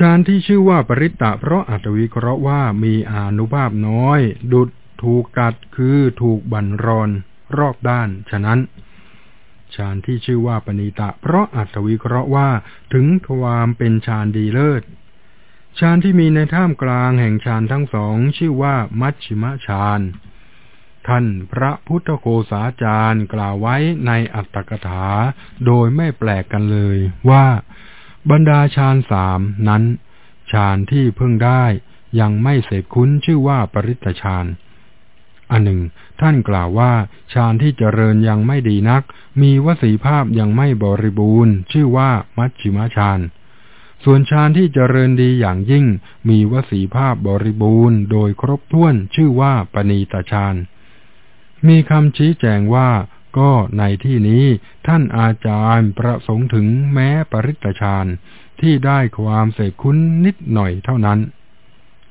ฌานที่ชื่อว่าปริตตะเพราะอัตวิเคราะห์ว่ามีอานุภาพน้อย ดุดถูกกัดคือถูกบั่นรอน รอบด้าน ฉะนั้นฌานที่ชื่อว่าปณิตะ เพราะอัตวิเคราะห์ว่าถึงความเป็นฌานดีเลิศฌานที่มีในท่ามกลางแห่งฌานทั้งสองชื่อว่ามัชชิมฌานท่านพระพุทธโคสาจารย์กล่าวไว้ในอัตถกถา โดยไม่แปลกกันเลยว่า บรรดาฌานสามนั้นฌานที่เพิ่งได้ยังไม่เสพคุ้นชื่อว่าปริตฌานอันหนึ่ง ท่านกล่าวว่าฌานที่เจริญยังไม่ดีนัก มีวสีภาพยังไม่บริบูรณ์ ชื่อว่ามัชชิมฌานส่วนฌานที่เจริญดีอย่างยิ่ง มีวสีภาพบริบูรณ์ โดยครบถ้วนชื่อว่าปณีตฌานมีคำชี้แจงว่า ก็ในที่นี้ท่านอาจารย์ประสงค์ถึงแม้ปริตฌานที่ได้ความเสกคุ้นนิดหน่อยเท่านั้น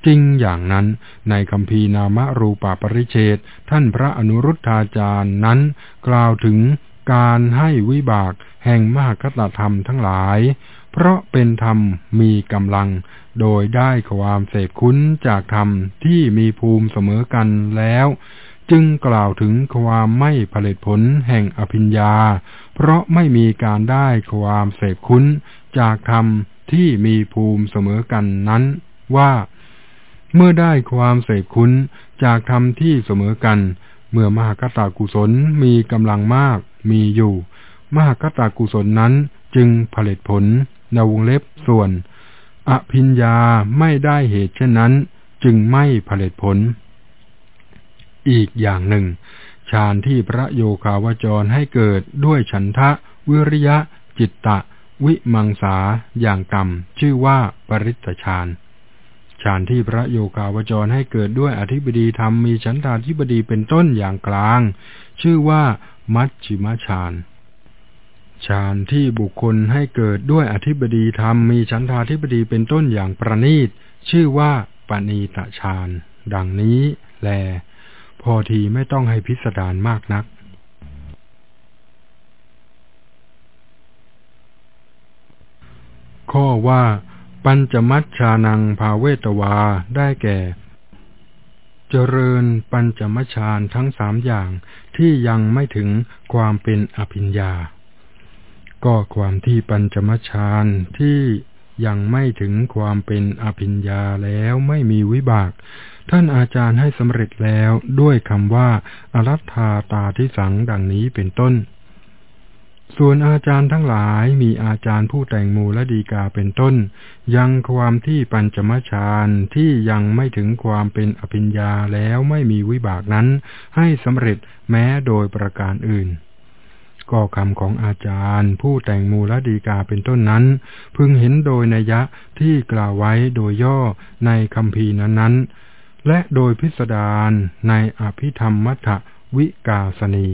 จริงอย่างนั้นในคำพีนามรูปปริเชตท่านพระอนุรุทธาจารย์นั้น กล่าวถึงการให้วิบากแห่งมหากตธรรมทั้งหลาย เพราะเป็นธรรมมีกำลัง โดยได้ความเสพคุ้นจากธรรมที่มีภูมิเสมอกันแล้ว จึงกล่าวถึงความไม่ผลิตผลแห่งอภิญญา เพราะไม่มีการได้ความเสพคุ้นจากธรรมที่มีภูมิเสมอกันนั้นว่า เมื่อได้ความเสพคุ้นจากธรรมที่เสมอกัน เมื่อมหากตากุศลมีกำลังมากมีอยู่ มหากตากุศลนั้นจึงผลิตผลในวงเล็บส่วน อภิญญาไม่ได้เหตุเช่นนั้น จึงไม่ผลิตผล อีกอย่างหนึ่งฌานที่พระโยคาวจรให้เกิดด้วยฉันทะ วิริยะ จิตตะ วิมังสาอย่างต่ำชื่อว่าปริตฌานฌานที่พระโยคาวจรให้เกิดด้วยอธิบดีธรรมมีฉันทาธิบดีเป็นต้นอย่างกลาง ชื่อว่ามัชชิมฌานฌานที่บุคคลให้เกิดด้วยอธิบดีธรรมมีฉันทาธิบดีเป็นต้นอย่างประณีต ชื่อว่าปณีตฌานดังนี้แล พอทีไม่ต้องให้พิสดารมากนัก ข้อว่า ปัญจมัชชานังภาเวตวาได้แก่ เจริญปัญจมัชฌานทั้งสามอย่างที่ยังไม่ถึงความเป็นอภิญญา ก็ความที่ปัญจมัชฌานที่ยังไม่ถึงความเป็นอภิญญาแล้วไม่มีวิบาก ท่านอาจารย์ให้สำเร็จแล้วด้วยคำว่าอรัตธาตาทิสังดังนี้เป็นต้น ส่วนอาจารย์ทั้งหลายมีอาจารย์ผู้แต่งมูลดีกาเป็นต้น ยังความที่ปัญจมฌานที่ยังไม่ถึงความเป็นอภิญญาแล้วไม่มีวิบากนั้น ให้สำเร็จแม้โดยประการอื่นก็คำของอาจารย์ ผู้แต่งมูลดีกาเป็นต้นนั้น พึงเห็นโดยนัยยะที่กล่าวไว้โดยย่อในคำพีนั้นๆ และโดยพิสดารในอภิธรรมมัทวิกาสนี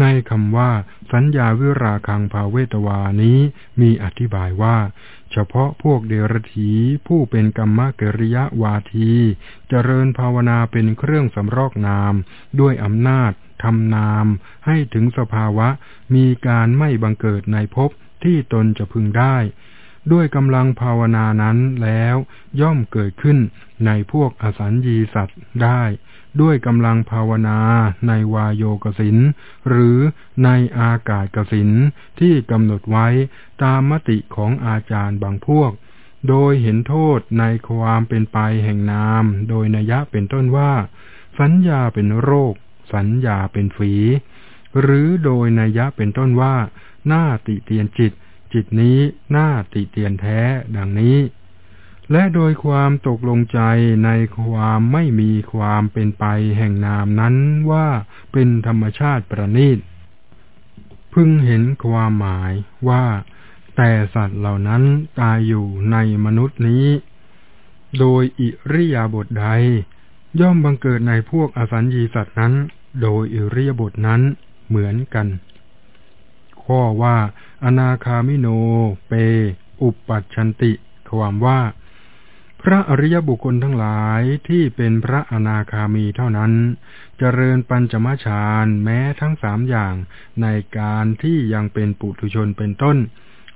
ในคำว่า สัญญาวิราคังภาเวตวานี้มีอธิบายว่า เฉพาะพวกเดรธีผู้เป็นกรรมเกริยวาทีเจริญภาวนาเป็นเครื่องสำรอกนาม ด้วยอำนาจทำนาม ให้ถึงสภาวะ มีการไม่บังเกิดในภพที่ตนจะพึงได้ ด้วยกำลังภาวนานั้นแล้วย่อมเกิดขึ้นในพวกอสัญญีสัตว์ได้ ด้วยกำลังภาวนาในวายโยกสินหรือในอากาศกสินที่กำหนดไว้ตามมติของอาจารย์บางพวก โดยเห็นโทษในความเป็นไปแห่งนาม โดยนัยะเป็นต้นว่า สัญญาเป็นโรค สัญญาเป็นฝี หรือโดยนัยะเป็นต้นว่าหน้าติเตียนจิต จิตนี้น่าติเตียนแท้ดังนี้ และโดยความตกลงใจในความไม่มีความเป็นไปแห่งนามนั้นว่าเป็นธรรมชาติประณีตพึงเห็นความหมายว่าแต่สัตว์เหล่านั้นตายอยู่ในมนุษย์นี้ โดยอิริยาบถใด ย่อมบังเกิดในพวกอสัญญีสัตว์นั้น โดยอิริยาบถนั้นเหมือนกัน ข้อว่า อนาคามิโน เป อุปัชชันติ ความว่า พระอริยบุคคลทั้งหลายที่เป็นพระอนาคามีเท่านั้น เจริญปัญจมฌานแม้ทั้งสามอย่างในการที่ยังเป็นปุถุชนเป็นต้น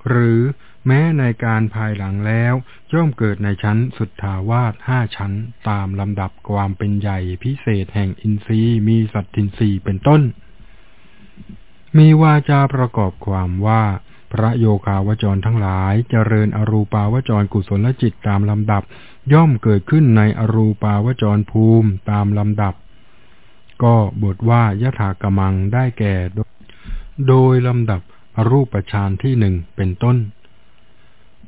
หรือแม้ในการภายหลังแล้วย่อมเกิดในชั้นสุทาวาสห้าชั้นตามลำดับความเป็นใหญ่พิเศษแห่งอินทรีย์มีสัตทินทรีย์เป็นต้น มีวาจาประกอบความว่า พระโยคาวจรทั้งหลายเจริญอรูปาวจรกุศลจิตตามลำดับ ย่อมเกิดขึ้นในอรูปาวจรภูมิตามลำดับ ก็บทว่ายถากมังได้แก่ โดยลำดับรูปฌานที่หนึ่งเป็นต้น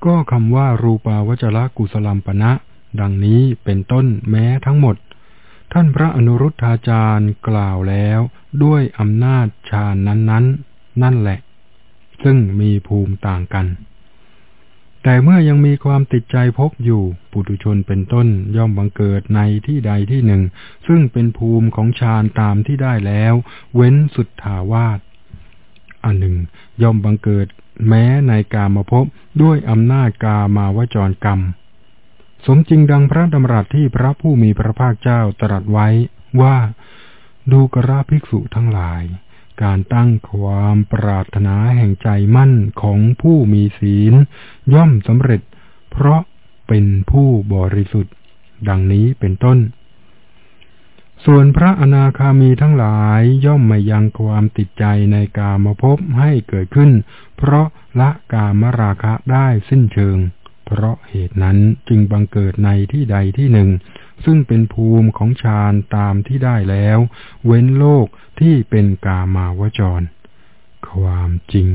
ก็คำว่ารูปาวจระกุสลัมปณะดังนี้เป็นต้นแม้ทั้งหมด ท่านพระอนุรุทธาจารย์กล่าวแล้วด้วยอำนาจฌานนั้นๆนั่นแหละ ซึ่งมีภูมิต่างกัน แต่เมื่อยังมีความติดใจพบอยู่ ปุถุชนเป็นต้นย่อมบังเกิดในที่ใดที่หนึ่ง ซึ่งเป็นภูมิของฌานตามที่ได้แล้ว เว้นสุดถาวาสอันหนึ่ง ย่อมบังเกิดแม้ในกามาพบด้วยอำนาจกามาวจรกรรม สมจริงดังพระดำรัสที่พระผู้มีพระภาคเจ้าตรัสไว้ว่าดูกราภิกษุทั้งหลาย การตั้งความปรารถนาแห่งใจมั่นของผู้มีศีล ย่อมสำเร็จ เพราะเป็นผู้บริสุทธิ์ ดังนี้เป็นต้น ส่วนพระอนาคามีทั้งหลายย่อมไม่ยังความติดใจในกามภพให้เกิดขึ้น เพราะละกามราคะได้สิ้นเชิง เพราะเหตุนั้นจึงบังเกิดในที่ใดที่หนึ่ง ซึ่งเป็นภูมิของฌานตามที่ได้แล้ว เว้นโลกที่เป็นกามาวจร ความจริง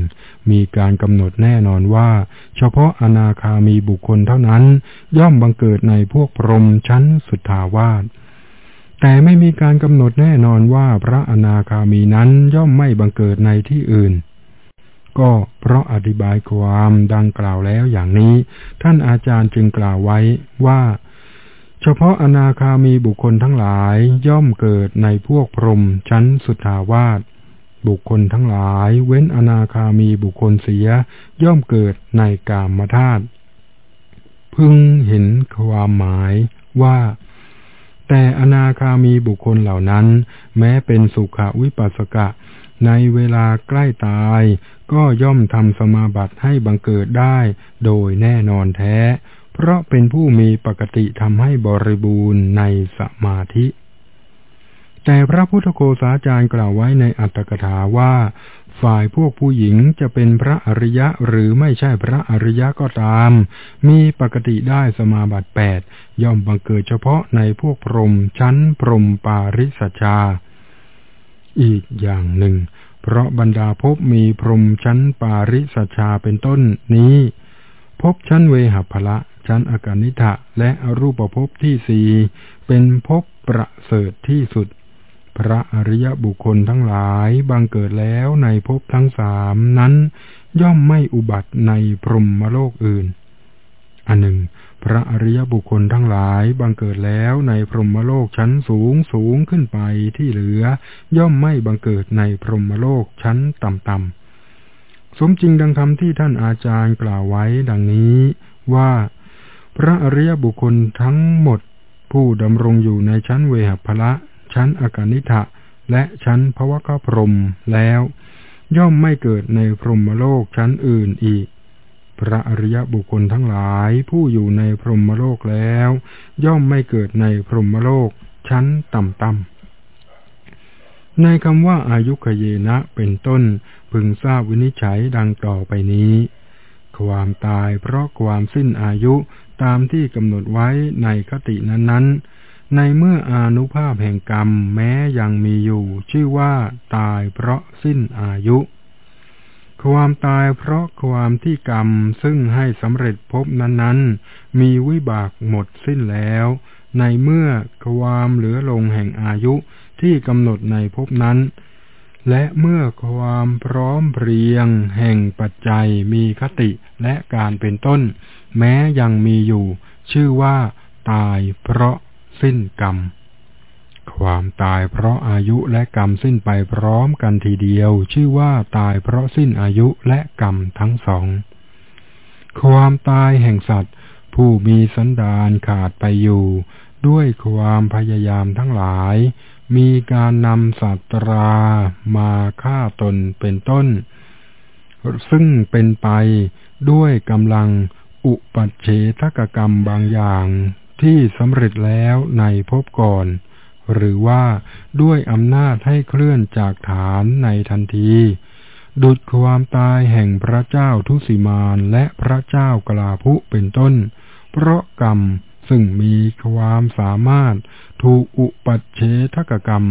มีการกำหนดแน่นอนว่า เฉพาะอนาคามีบุคคลเท่านั้น ย่อมบังเกิดในพวกพรหมชั้นสุทธาวาสแต่ไม่มีการกำหนดแน่นอนว่าพระอนาคามีนั้นย่อมไม่บังเกิดในที่อื่น ก็เพราะอธิบายความดังกล่าวแล้วอย่างนี้ ท่านอาจารย์จึงกล่าวไว้ว่า เฉพาะอนาคามีบุคคลทั้งหลายย่อมเกิดในพวกพรหมชั้นสุทาวาสบุคคลทั้งหลาย เว้นอนาคามีบุคคลเสีย ย่อมเกิดในกามธาตุพึงเห็นความหมายว่า แต่อนาคามีบุคคลเหล่านั้น แม้เป็นสุขวิปัสสกะ ในเวลาใกล้ตาย ก็ย่อมทำสมาบัติให้บังเกิดได้โดยแน่นอนแท้ เพราะเป็นผู้มีปกติทำให้บริบูรณ์ในสมาธิแต่พระพุทธโคสาจารย์กล่าวไว้ในอัตถกถาว่า ฝ่ายพวกผู้หญิงจะเป็นพระอริยะหรือไม่ใช่พระอริยะก็ตาม มีปกติได้สมาบัติแปดย่อมบังเกิดเฉพาะในพวกพรหมชั้นพรหมปาริสชา อีกอย่างหนึ่ง เพราะบรรดาภพมีพรหมชั้นปาริสชาเป็นต้นนี้ภพชั้นเวหภละชั้นอากานิทะและอรูปภพที่สี่เป็นภพประเสริฐที่สุด พระอริยบุคคลทั้งหลายบังเกิดแล้วในภพทั้งสามนั้น ย่อมไม่อุบัติในพรหมโลกอื่น อันหนึ่ง พระอริยบุคคลทั้งหลายบังเกิดแล้วในพรหมโลกชั้นสูงสูงขึ้นไปที่เหลือย่อมไม่บังเกิดในพรหมโลกชั้นต่ำๆสมจริงดังคำที่ท่านอาจารย์กล่าวไว้ดังนี้ว่าพระอริยบุคคลทั้งหมด ผู้ดำรงอยู่ในชั้นเวหพละ ชั้นอากานิทะและชั้นภวกพรมแล้ว ย่อมไม่เกิดในพรหมโลกชั้นอื่นอีก ระอริยบุคคลทั้งหลายผู้อยู่ในพรหมโลกแล้ว ย่อมไม่เกิดในพรหมโลกชั้นต่ำๆในคำว่าอายุขเยนะเป็นต้นพึงทราบวินิจฉัยดังต่อไปนี้ ความตายเพราะความสิ้นอายุตามที่กำหนดไว้ในคตินั้นๆ ในเมื่ออนุภาพแห่งกรรมแม้ยังมีอยู่ ชื่อว่าตายเพราะสิ้นอายุ ความตายเพราะความที่กรรมซึ่งให้สำเร็จพบนั้นๆ มีวิบากหมดสิ้นแล้ว ในเมื่อความเหลือลงแห่งอายุที่กำหนดในพบนั้น และเมื่อความพร้อมเพรียง แห่งปัจจัยมีคติและการเป็นต้น แม้ยังมีอยู่ ชื่อว่า ตายเพราะสิ้นกรรม ความตายเพราะอายุและกรรมสิ้นไปพร้อมกันทีเดียว ชื่อว่าตายเพราะสิ้นอายุและกรรมทั้งสอง ความตายแห่งสัตว์ ผู้มีสันดานขาดไปอยู่ ด้วยความพยายามทั้งหลาย มีการนำสัตรามาฆ่าตนเป็นต้น ซึ่งเป็นไปด้วยกำลังอุปัชเฉทกกรรมบางอย่างที่สำเร็จแล้วในภพก่อน หรือว่าด้วยอำนาจให้เคลื่อนจากฐานในทันที ดุดความตายแห่งพระเจ้าทุสิมานและพระเจ้ากลาภุเป็นต้น เพราะกรรมซึ่งมีความสามารถถูกอุปัชเชทกกรรม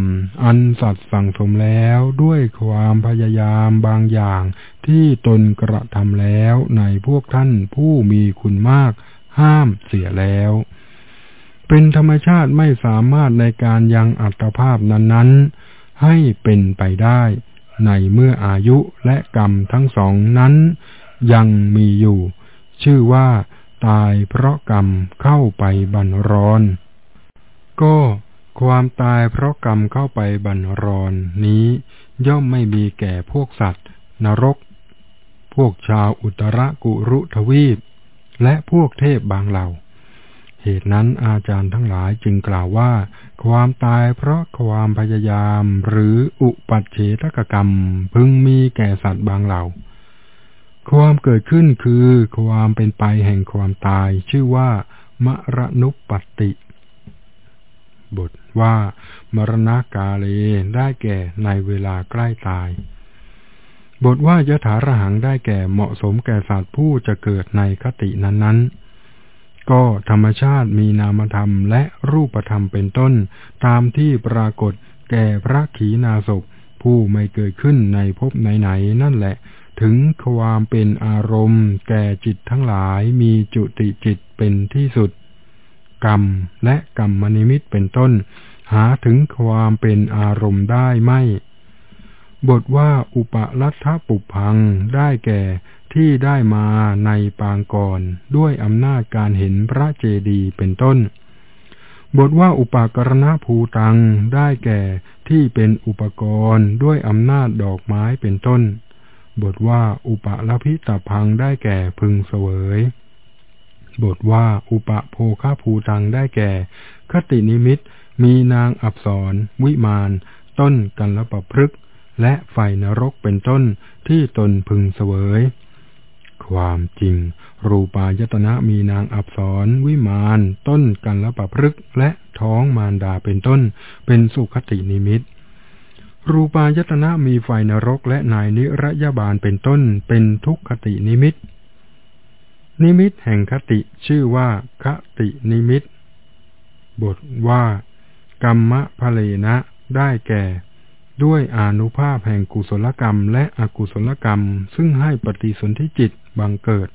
อันสัตว์สั่งสมแล้วด้วยความพยายามบางอย่างที่ตนกระทำแล้วในพวกท่านผู้มีคุณมากห้ามเสียแล้ว เป็นธรรมชาติไม่สามารถในการยังอัตภาพนั้นๆ ให้เป็นไปได้ ในเมื่ออายุและกรรมทั้งสองนั้น ยังมีอยู่ ชื่อว่า ตายเพราะกรรมเข้าไปบันรอน ก็ความตายเพราะกรรมเข้าไปบันรอนนี้ ย่อมไม่มีแก่พวกสัตว์ นรก พวกชาวอุตรกุรุทวีป และพวกเทพบางเหล่า เหตุนั้นอาจารย์ทั้งหลายจึงกล่าวว่า ความตายเพราะความพยายามหรืออุปัชเฉทกกรรมพึงมีแก่สัตว์บางเหล่า ความเกิดขึ้นคือความเป็นไปแห่งความตายชื่อว่ามรณุปปติ บทว่ามรณากาเลได้แก่ในเวลาใกล้ตาย บทว่ายถาระหังได้แก่เหมาะสมแก่สัตว์ผู้จะเกิดในคตินั้นๆ ก็ธรรมชาติมีนามธรรมและรูปธรรมเป็นต้น ตามที่ปรากฏแก่พระขีณาสพผู้ไม่เกิดขึ้นในภพไหนๆนั่นแหละ ถึงความเป็นอารมณ์ แก่จิตทั้งหลายมีจุติจิตเป็นที่สุด กรรมและกรรมนิมิตเป็นต้น หาถึงความเป็นอารมณ์ได้ไม่ บทว่าอุปลัทธปุพังได้แก่ ที่ได้มาในปางก่อนด้วยอำนาจการเห็นพระเจดีย์เป็นต้น บทว่าอุปกรณภูตังได้แก่ที่เป็นอุปกรณ์ด้วยอำนาจดอกไม้เป็นต้น บทว่าอุปลพิตพังได้แก่พึงเสวย บทว่าอุปโภคาภูตังได้แก่ คตินิมิตมีนางอับสรวิมาน ต้นกันละปะพฤกและไฟนรกเป็นต้นที่ตนพึงเสวย ความจริง รูปายตนะมีนางอับสรวิมาน ต้นกันละปะพฤกและท้องมารดาเป็นต้น เป็นสุขตินิมิต รูปายตนะมีไฟนรกและนายนิรยาบาลเป็นต้น เป็นทุกขตินิมิต นิมิตแห่งคติชื่อว่าคตินิมิต บทว่า กรรมะพเลนะได้แก่ ด้วยอนุภาพแห่งกุศลกรรม และอกุศลกรรม ซึ่งให้ปฏิสนธิจิตบังเกิด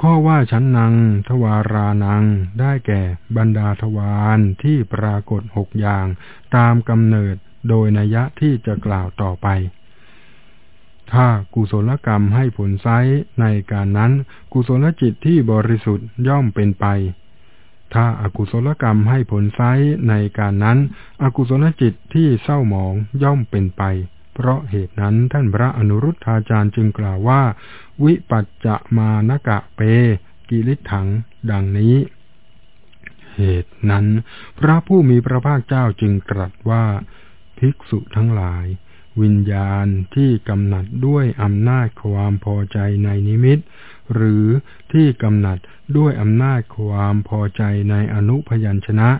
ข้อว่าชั้นนางทวารานัง ได้แก่บรรดาทวารที่ปรากฏหกอย่าง ตามกำเนิดโดยนัยะที่จะกล่าวต่อไป ถ้ากุศลกรรมให้ผลไซในการนั้น กุศลจิตที่บริสุทธิ์ย่อมเป็นไป ถ้าอากุศลกรรมให้ผลไซในการนั้น อกุศลจิตที่เศร้าหมองย่อมเป็นไป เพราะเหตุนั้นท่านพระอนุรุทธาจารย์จึงกล่าวว่า วิปัจจะมานกะเป กิริถัง ดังนี้ เหตุนั้น พระผู้มีพระภาคเจ้าจึงตรัสว่า ภิกษุทั้งหลาย วิญญาณที่กำหนัดด้วยอำนาจความพอใจในนิมิต หรือที่กำหนัดด้วยอำนาจความพอใจในอนุพยัญชนะ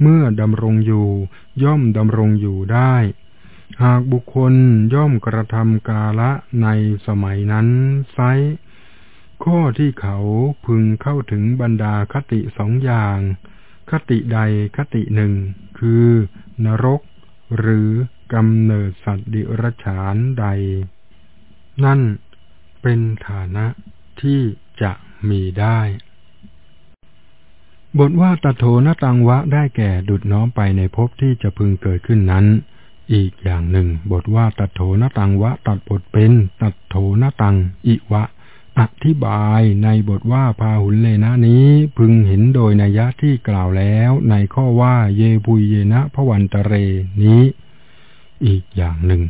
เมื่อดำรงอยู่ย่อมดำรงอยู่ได้ หากบุคคลย่อมกระทำกาละในสมัยนั้นไซข้อที่เขาพึงเข้าถึงบรรดาคติสองอย่าง คติใดคติหนึ่ง คือนรก หรือกำเนิดสัตว์ดิรฉานใด นั่นเป็นฐานะ ที่จะมีได้ บทว่าตโถนตังวะได้แก่ดุดน้อมไปในภพที่จะพึงเกิดขึ้นนั้น อีกอย่างหนึ่ง บทว่าตัโถนตังวะตัดบทเป็นตัโถนตังอิวะ อธิบายในบทว่าพาหุนเลนะนี้พึงเห็นโดยนัยยะที่กล่าวแล้วในข้อว่าเยปุยเยนะพวันตะเรนี้ อีกอย่างหนึ่ง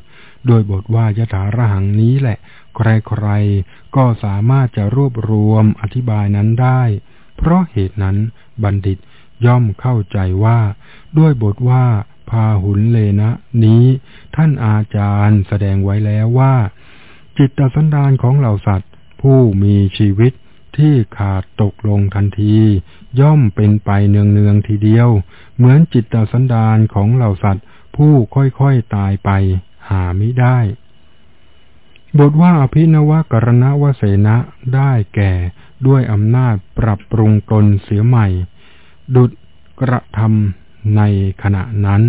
โดยบทว่ายถาระหังนี้แหละ ใครๆ ก็สามารถจะรวบรวมอธิบายนั้นได้ เพราะเหตุนั้นบัณฑิตย่อมเข้าใจว่า ด้วยบทว่าพาหุนเลนะนี้ ท่านอาจารย์แสดงไว้แล้วว่า จิตตสันดานของเหล่าสัตว์ ผู้มีชีวิตที่ขาดตกลงทันที ย่อมเป็นไปเนืองๆทีเดียว เหมือนจิตสันดานของเหล่าสัตว์ ผู้ค่อยๆตายไป หาไม่ได้ บทว่าอภินวกรณวเสนะได้แก่ด้วยอำนาจปรับปรุงตนเสียใหม่ ดุดกระทำในขณะนั้น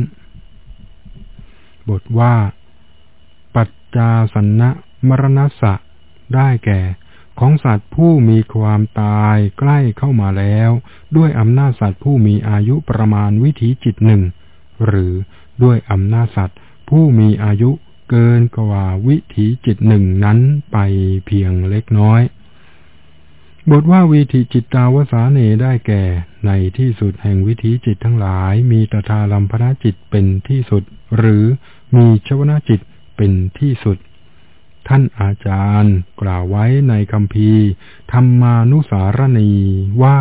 บทว่า ปัจจาสันนะมรณสะ ได้แก่ของสัตว์ผู้มีความตายใกล้เข้ามาแล้ว ด้วยอำนาจสัตว์ผู้มีอายุประมาณวิถีจิตหนึ่ง หรือด้วยอำนาจสัตว์ ผู้มีอายุเกินกว่าวิถีจิตหนึ่งนั้นไปเพียงเล็กน้อย บทว่าวิถีจิตตาวสาเนได้แก่ในที่สุดแห่งวิถีจิตทั้งหลาย มีตถาลัมพนาจิตเป็นที่สุด หรือมีชวนาจิตเป็นที่สุด ท่านอาจารย์กล่าวไว้ในคำพีธรรมานุสารณีว่า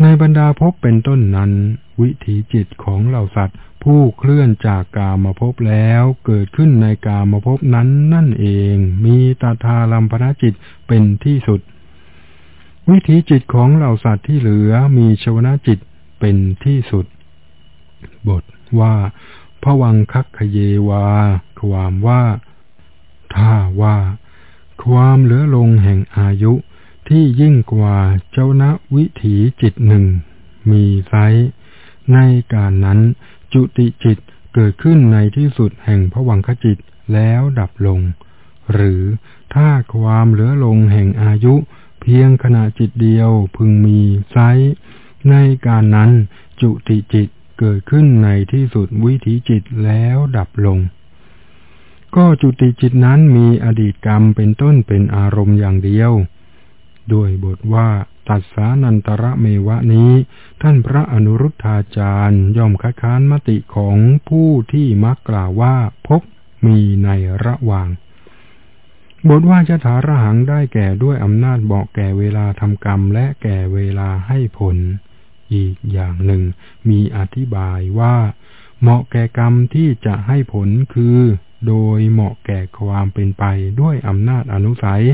ในบรรดาภพเป็นต้นนั้น วิถีจิตของเหล่าสัตว์ ผู้เคลื่อนจากกามภพแล้วเกิดขึ้นในกามภพนั้นนั่นเอง มีตาทาลัมพนาจิตเป็นที่สุด วิถีจิตของเหล่าสัตว์ที่เหลือมีชวนาจิตเป็นที่สุด บทว่าพวังคักขเยวา ความว่า ถ้าว่า ความเหลือลงแห่งอายุที่ยิ่งกว่าเจ้าณวิถีจิตหนึ่ง มีไซ ในการนั้น จุติจิตเกิดขึ้นในที่สุดแห่งพวังคจิตแล้วดับลง หรือถ้าความเหลือลงแห่งอายุเพียงขณะจิตเดียวพึงมีไซในการนั้นจุติจิตเกิดขึ้นในที่สุดวิถีจิตแล้วดับลง ก็จุติจิตนั้นมีอดีตกรรมเป็นต้นเป็นอารมณ์อย่างเดียว ด้วยบทว่า ตัดสานันตระเมวะนี้ ท่านพระอนุรุทธาจารย์ย่อมคัดค้านมติของผู้ที่มักกล่าวว่าพบมีในระหว่างบทว่าจะถาระหังได้แก่ด้วยอำนาจบอกแก่เวลาทำกรรมและแก่เวลาให้ผล อีกอย่างหนึ่ง มีอธิบายว่า เหมาะแก่กรรมที่จะให้ผลคือ โดยเหมาะแก่ความเป็นไปด้วยอำนาจอนุสัย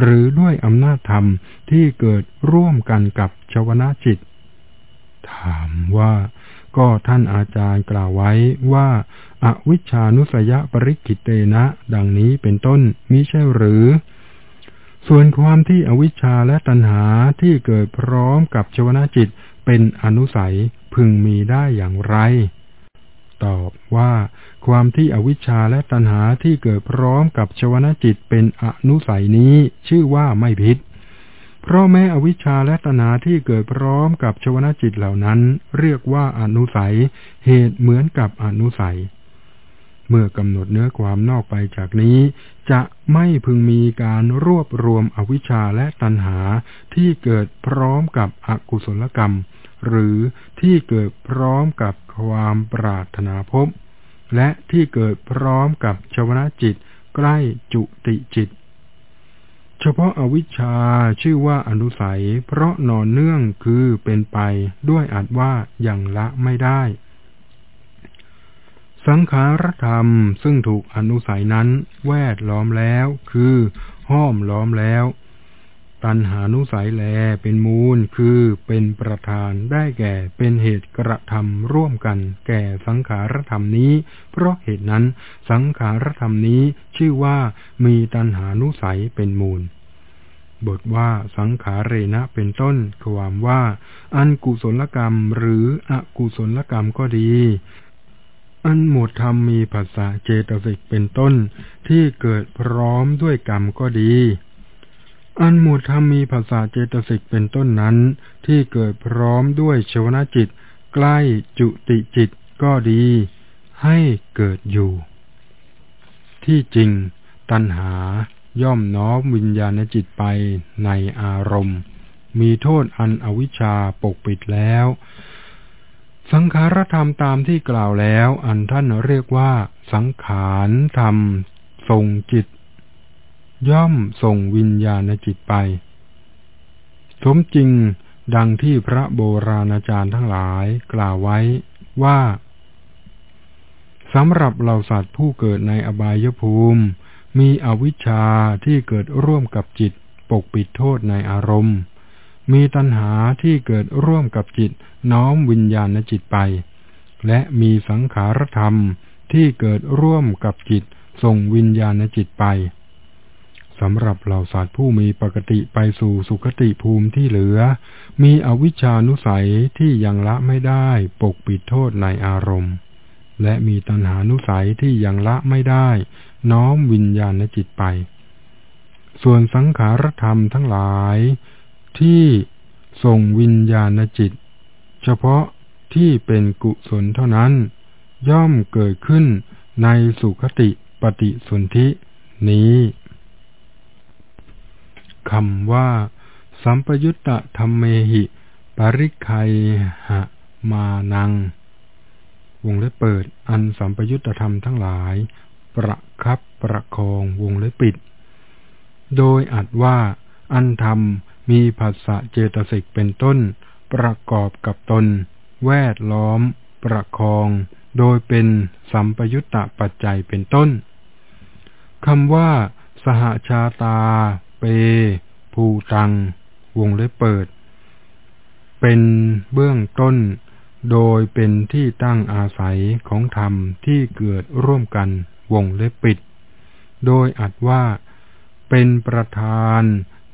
หรือด้วยอำนาจธรรมที่เกิดร่วมกันกับชวนาจิต ถามว่าก็ท่านอาจารย์กล่าวไว้ว่าอาวิชานุสยปริกิเตนะ ดังนี้เป็นต้นมิใช่หรือ ส่วนความที่อวิชชาและตัณหาที่เกิดพร้อมกับชวนาจิตเป็นอนุสัยพึงมีได้อย่างไร ตอบว่า ความที่อวิชชาและตัณหาที่เกิดพร้อมกับชวนาจิตเป็นอนุสัยนี้ชื่อว่าไม่ผิดเพราะแม้อวิชชาและตัณหาที่เกิดพร้อมกับชวนาจิตเหล่านั้น เรียกว่าอนุสัย เหตุเหมือนกับอนุสัย เมื่อกำหนดเนื้อความนอกไปจากนี้ จะไม่พึงมีการรวบรวมอวิชชาและตัณหาที่เกิดพร้อมกับอกุศลกรรม หรือที่เกิดพร้อมกับความปรารถนาพบ และที่เกิดพร้อมกับชวนาจิต ใกล้จุติจิต เฉพาะอาวิชชาชื่อว่าอนุสัย เพราะนอนเนื่องคือเป็นไปด้วยอาจว่าอย่างละไม่ได้ สังขารธรรมซึ่งถูกอนุสัยนั้นแวดล้อมแล้ว คือห้อมล้อมแล้ว ตันหานุสัยแลเป็นมูลคือเป็นประธานได้แก่เป็นเหตุกระทำร่วมกันแก่สังขารธรรมนี้ เพราะเหตุนั้นสังขารธรรมนี้ชื่อว่ามีตันหานุสัยเป็นมูล บทว่าสังขาเรณะเป็นต้นความว่า อันกุศลกรรมหรืออกุศลกรรมก็ดีอันหมดธรรมมีภาษาเจตสิกเป็นต้น ที่เกิดพร้อมด้วยกรรมก็ดี อันหมู่ธรรมมีภาษาเจตสิกเป็นต้นนั้น ที่เกิดพร้อมด้วยชวนาจิต ใกล้จุติจิตก็ดี ให้เกิดอยู่ ที่จริง ตัณหาย่อมน้อมวิญญาณจิตไปในอารมณ์ มีโทษอันอวิชชาปกปิดแล้ว สังขารธรรมตามที่กล่าวแล้ว อันท่านเรียกว่า สังขารธรรมทรงจิต ย่อมส่งวิญญาณจิตไป สมจริงดังที่พระโบราณอาจารย์ทั้งหลายกล่าวไว้ว่าสำหรับเหล่าสัตว์ผู้เกิดในอบายภูมิ มีอวิชชาที่เกิดร่วมกับจิตปกปิดโทษในอารมณ์ มีตัณหาที่เกิดร่วมกับจิตน้อมวิญญาณจิตไป และมีสังขารธรรมที่เกิดร่วมกับจิตส่งวิญญาณจิตไป สำหรับเหล่าสัตว์ผู้มีปกติไปสู่สุคติภูมิที่เหลือ มีอวิชานุสัยที่ยังละไม่ได้ปกปิดโทษในอารมณ์ และมีตัณหานุสัยที่ยังละไม่ได้ น้อมวิญญาณจิตไป ส่วนสังขารธรรมทั้งหลาย ที่ส่งวิญญาณจิต เฉพาะที่เป็นกุศลเท่านั้น ย่อมเกิดขึ้นในสุคติปฏิสนธินี้ คำว่า สัมปยุตตะธรรมเมหิ ปริคัยหะมานัง วงเล็บเปิด อันสัมปยุตตธรรมทั้งหลาย ประคับประคองวงเล็บปิด โดยอัดว่า อันธรรมมีภาษะเจตสิกเป็นต้น ประกอบกับตน แวดล้อม ประคอง โดยเป็นสัมปยุตตะปัจจัยเป็นต้นคำว่า สหชาตา เป ภูตัง วงเล็บเปิด เป็นเบื้องต้น โดยเป็นที่ตั้งอาศัยของธรรมที่เกิดร่วมกัน วงเล็บปิด โดยอัดว่าเป็นประธาน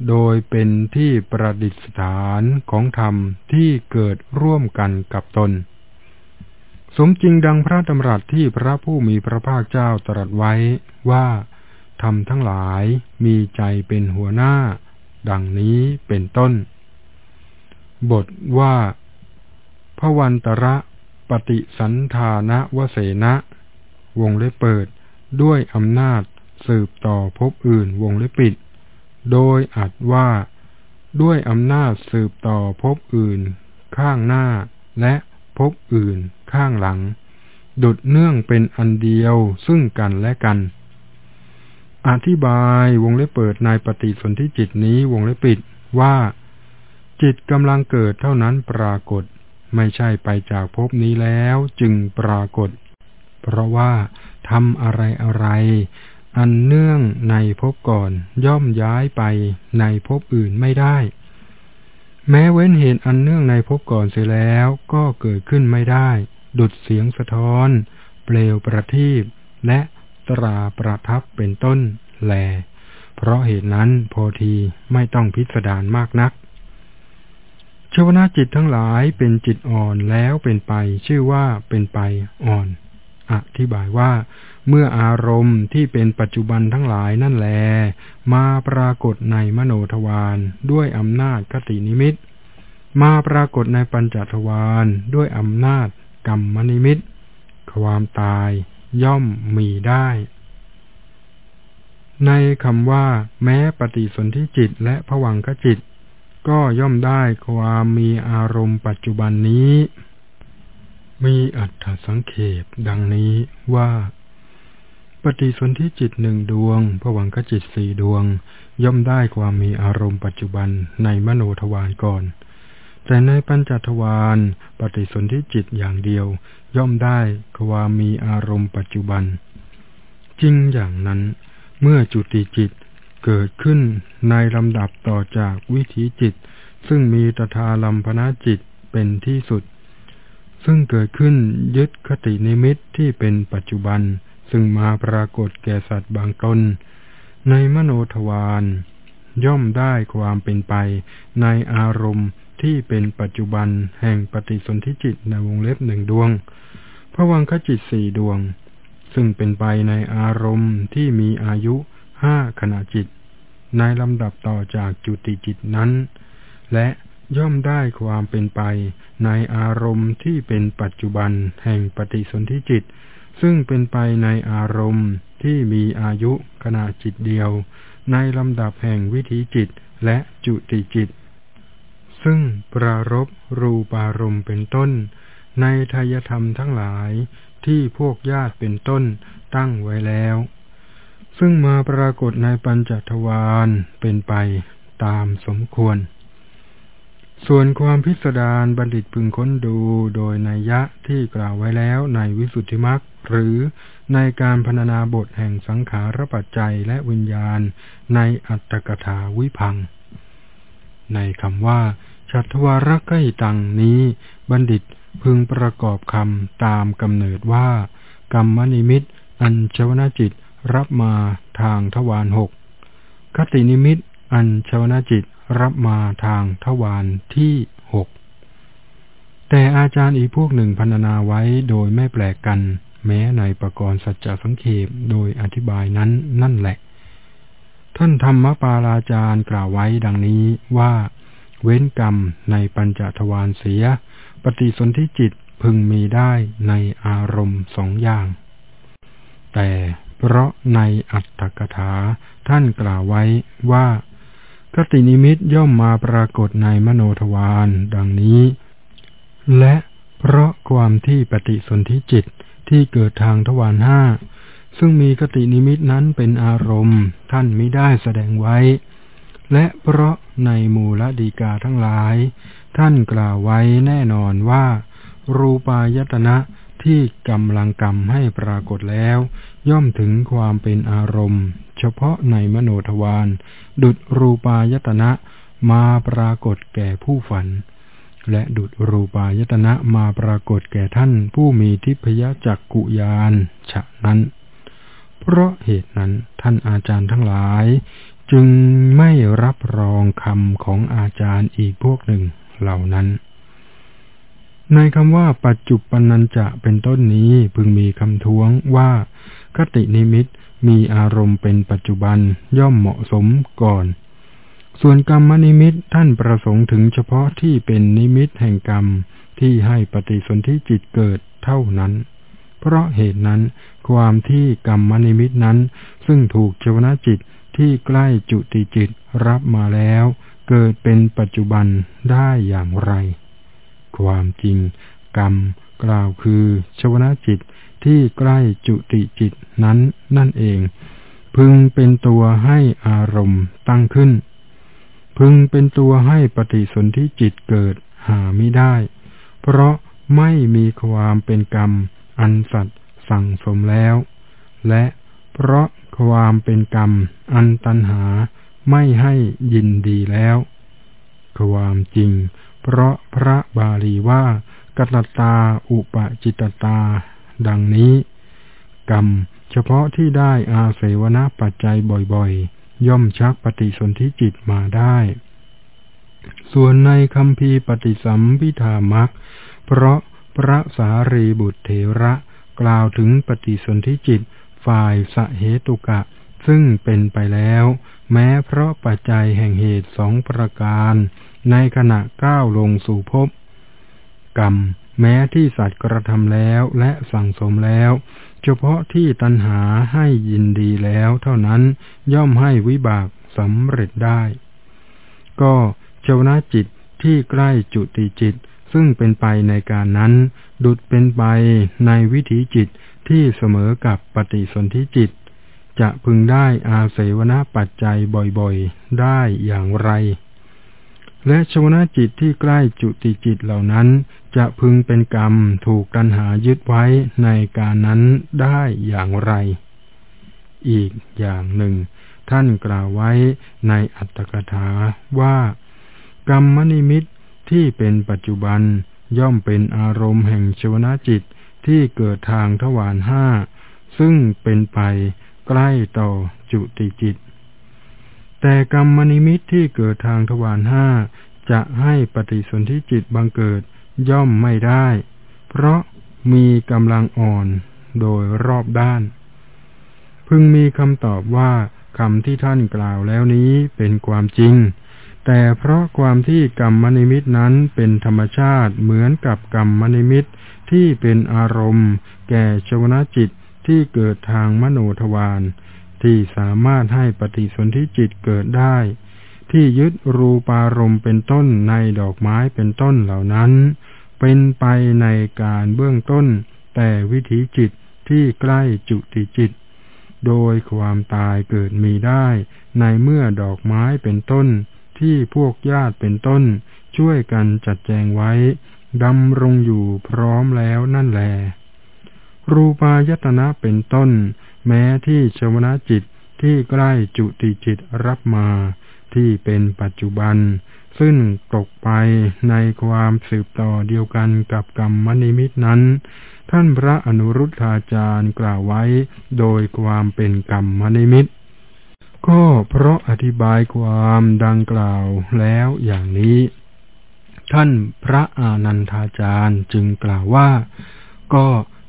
โดยเป็นที่ประดิษฐานของธรรมที่เกิดร่วมกันกับตน สมจริงดังพระดำรัสที่พระผู้มีพระภาคเจ้าตรัสไว้ว่า ธรรมทั้งหลายมีใจเป็นหัวหน้า ดังนี้เป็นต้น บทว่าพระวันตระปฏิสันธานะวเสนะ วงเล็บเปิดด้วยอำนาจสืบต่อภพอื่นวงเล็บปิด โดยอัดว่า ด้วยอำนาจสืบต่อภพอื่น ข้างหน้า และภพอื่นข้างหลัง ดุดเนื่องเป็นอันเดียวซึ่งกันและกัน อธิบายวงเล็บเปิดในปฏิสนธิจิตนี้วงเล็บปิดว่า จิตกำลังเกิดเท่านั้นปรากฏ ไม่ใช่ไปจากภพนี้แล้วจึงปรากฏ เพราะว่าทำอะไรอะไร อันเนื่องในภพก่อนย่อมย้ายไปในภพอื่นไม่ได้ แม้เว้นเหตุอันเนื่องในภพก่อนเสียแล้วก็เกิดขึ้นไม่ได้ ดุดเสียงสะท้อน เปลวประทีปและ ตราประทับเป็นต้นแล เพราะเหตุนั้นโพธีไม่ต้องพิสดารมากนักชวนาจิตทั้งหลายเป็นจิตอ่อนแล้วเป็นไป ชื่อว่าเป็นไปอ่อน อธิบายว่า เมื่ออารมณ์ที่เป็นปัจจุบันทั้งหลายนั่นแล มาปรากฏในมโนทวารด้วยอำนาจคตินิมิต มาปรากฏในปัญจทวารด้วยอำนาจกรรมนิมิต ความตาย ย่อมมีได้ ในคำว่า แม้ปฏิสนธิจิตและผวังขจิต ก็ย่อมได้ความมีอารมณ์ปัจจุบันนี้ มีอัตถสังเขปดังนี้ว่า ปฏิสนธิจิตหนึ่งดวงผวังขจิตสี่ดวง ย่อมได้ความมีอารมณ์ปัจจุบันในมโนทวารก่อน แต่ในปัญจทวารปฏิสนธิจิตอย่างเดียว ย่อมได้ความมีอารมณ์ปัจจุบัน จริงอย่างนั้น เมื่อจุติจิตเกิดขึ้นในลำดับต่อจากวิถีจิต ซึ่งมีตถาลัมพนาจิตเป็นที่สุด ซึ่งเกิดขึ้นยึดคตินิมิตที่เป็นปัจจุบัน ซึ่งมาปรากฏแก่สัตว์บางตนในมโนทวารย่อมได้ความเป็นไปในอารมณ์ ที่เป็นปัจจุบันแห่งปฏิสนธิจิตในวงเล็บหนึ่งดวง พระวังคจิตสี่ดวง ซึ่งเป็นไปในอารมณ์ที่มีอายุห้าขณะจิต ในลำดับต่อจากจุติจิตนั้น และย่อมได้ความเป็นไปในอารมณ์ที่เป็นปัจจุบันแห่งปฏิสนธิจิต ซึ่งเป็นไปในอารมณ์ที่มีอายุขณะจิตเดียว ในลำดับแห่งวิถีจิตและจุติจิต ซึ่งปรารบรูปารมณ์เป็นต้น ในทายธรรมทั้งหลายที่พวกญาติเป็นต้นตั้งไว้แล้ว ซึ่งมาปรากฏในปัญจทวารเป็นไปตามสมควร ส่วนความพิสดารบัณฑิตพึงค้นดูโดยนัยยะที่กล่าวไว้แล้วในวิสุทธิมรรคหรือในการพรรณนาบทแห่งสังขารปัจจัยและวิญญาณในอัตถกถาวิพัง ในคำว่า ชัตวารกหิตังนี้ บัณฑิตพึงประกอบคำตามกำเนิดว่า กรรมนิมิต อัญชวนาจิตรับมาทางทวารหกคตินิมิต อัญชวนาจิตรับมาทางทวารที่หกแต่อาจารย์อีกพวกหนึ่งพรรณนาไว้โดยไม่แปลกกัน แม้ในประกรณ์สัจจสังเขปโดยอธิบายนั้นนั่นแหละ ท่านธรรมปาราจารย์กล่าวไว้ดังนี้ว่า เว้นกรรมในปัญจทวารเสีย ปฏิสนธิจิตพึงมีได้ในอารมณ์สองอย่าง แต่เพราะในอัตถกถาท่านกล่าวไว้ว่า คตินิมิตย่อมมาปรากฏในมโนทวารดังนี้ และเพราะความที่ปฏิสนธิจิตที่เกิดทางทวารห้าซึ่งมีกตินิมิตนั้นเป็นอารมณ์ท่านไม่ได้แสดงไว้ และเพราะ ในมูลดีกาทั้งหลาย ท่านกล่าวไว้แน่นอนว่า รูปายตนะที่กำลังกรรมให้ปรากฏแล้ว ย่อมถึงความเป็นอารมณ์ เฉพาะในมโนทวารดุดรูปายตนะมาปรากฏแก่ผู้ฝัน และดุดรูปายตนะมาปรากฏแก่ท่านผู้มีทิพยจักกุยานฉะนั้น เพราะเหตุนั้นท่านอาจารย์ทั้งหลาย จึงไม่รับรองคำของอาจารย์อีกพวกหนึ่งเหล่านั้น ในคำว่าปัจจุปนัญจะเป็นต้นนี้พึงมีคำท้วงว่าคตินิมิตมีอารมณ์เป็นปัจจุบันย่อมเหมาะสมก่อน ส่วนกรรมนิมิตท่านประสงค์ถึงเฉพาะที่เป็นนิมิตแห่งกรรมที่ให้ปฏิสนธิจิตเกิดเท่านั้น เพราะเหตุนั้น ความที่กรรมนิมิตนั้น ซึ่งถูกเจวนาจิต ที่ใกล้จุติจิตรับมาแล้ว เกิดเป็นปัจจุบันได้อย่างไร ความจริง กรรมกล่าวคือชวนาจิตที่ใกล้จุติจิตนั้นนั่นเอง พึงเป็นตัวให้อารมณ์ตั้งขึ้น พึงเป็นตัวให้ปฏิสนธิจิตเกิดหาไม่ได้ เพราะไม่มีความเป็นกรรมอันสัตว์สั่งสมแล้ว และ เพราะความเป็นกรรมอันตันหาไม่ให้ยินดีแล้ว ความจริง เพราะพระบาลีว่า กัตตาอุปจิตตา ดังนี้ กรรมเฉพาะที่ได้อาเสวนปัจจัยบ่อยๆ ย่อมชักปฏิสนธิจิตมาได้ ส่วนในคำพีปฏิสัมพิธามักเพราะพระสารีบุตรเถระกล่าวถึงปฏิสนธิจิต ฝ่ายสเหตุกะ ซึ่งเป็นไปแล้ว แม้เพราะปัจจัยแห่งเหตุสองประการ ในขณะก้าวลงสู่ภพกรรม แม้ที่สัตว์กระทำแล้วและสั่งสมแล้ว เฉพาะที่ตัณหาให้ยินดีแล้วเท่านั้นย่อมให้วิบากสำเร็จได้ ก็เจวนาจิตที่ใกล้จุติจิตซึ่งเป็นไปในการนั้น ดุดเป็นไปในวิถีจิต ที่เสมอกับปฏิสนธิจิต จะพึงได้อาเสวนาปัจจัยบ่อยๆ ได้อย่างไร และชวนาจิตที่ใกล้จุติจิตเหล่านั้น จะพึงเป็นกรรมถูกตัณหายึดไว้ในการนั้นได้อย่างไร อีกอย่างหนึ่ง ท่านกล่าวไว้ในอรรถกถาว่า กรรมนิมิตที่เป็นปัจจุบันย่อมเป็นอารมณ์แห่งชวนจิต ที่เกิดทางทวารห้าซึ่งเป็นไปใกล้ต่อจุติจิต แต่กรรมนิมิตที่เกิดทางทวารห้าจะให้ปฏิสนธิจิตบังเกิดย่อมไม่ได้ เพราะมีกำลังอ่อนโดยรอบด้าน พึงมีคำตอบว่าคำที่ท่านกล่าวแล้วนี้เป็นความจริง แต่เพราะความที่กรรมนิมิตนั้นเป็นธรรมชาติเหมือนกับกรรมนิมิต ที่เป็นอารมณ์ แก่ชวนาจิตที่เกิดทางมโนทวารที่สามารถให้ปฏิสนธิจิตเกิดได้ ที่ยึดรูปารมณ์เป็นต้นในดอกไม้เป็นต้นเหล่านั้น เป็นไปในการเบื้องต้น แต่วิถีจิตที่ใกล้จุติจิต โดยความตายเกิดมีได้ ในเมื่อดอกไม้เป็นต้น ที่พวกญาติเป็นต้น ช่วยกันจัดแจงไว้ ดำรงอยู่พร้อมแล้วนั่นแหละรูปายตนะเป็นต้น แม้ที่ชวนาจิตที่ใกล้จุติจิตรับมาที่เป็นปัจจุบัน ซึ่งตกไปในความสืบต่อเดียวกันกับกรรมนิมิตนั้น ท่านพระอนุรุทธาจารย์กล่าวไว้โดยความเป็นกรรมนิมิตก็เพราะอธิบายความดังกล่าวแล้วอย่างนี้ ท่านพระอานันทาจารย์จึงกล่าวว่า ก็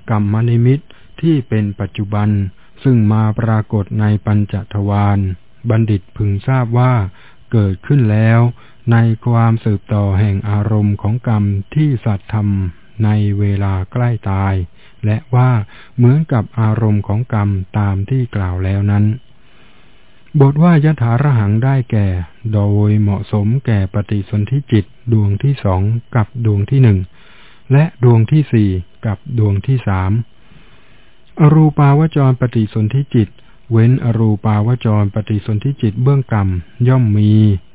กรรมนิมิตที่เป็นปัจจุบันซึ่งมาปรากฏในปัญจทวารบัณฑิตพึงทราบว่าเกิดขึ้นแล้ว ในความสืบต่อแห่งอารมณ์ของกรรมที่สัตว์ทำในเวลาใกล้ตาย และว่าเหมือนกับอารมณ์ของกรรมตามที่กล่าวแล้วนั้น บทว่ายถาระหังได้แก่ โดยเหมาะสมแก่ปฏิสนธิจิตดวงที่สองกับดวงที่หนึ่งและดวงที่สี่กับดวงที่สามอรูปาวจรปฏิสนธิจิต เว้นอรูปาวจรปฏิสนธิจิตเบื้องต่ำย่อมมี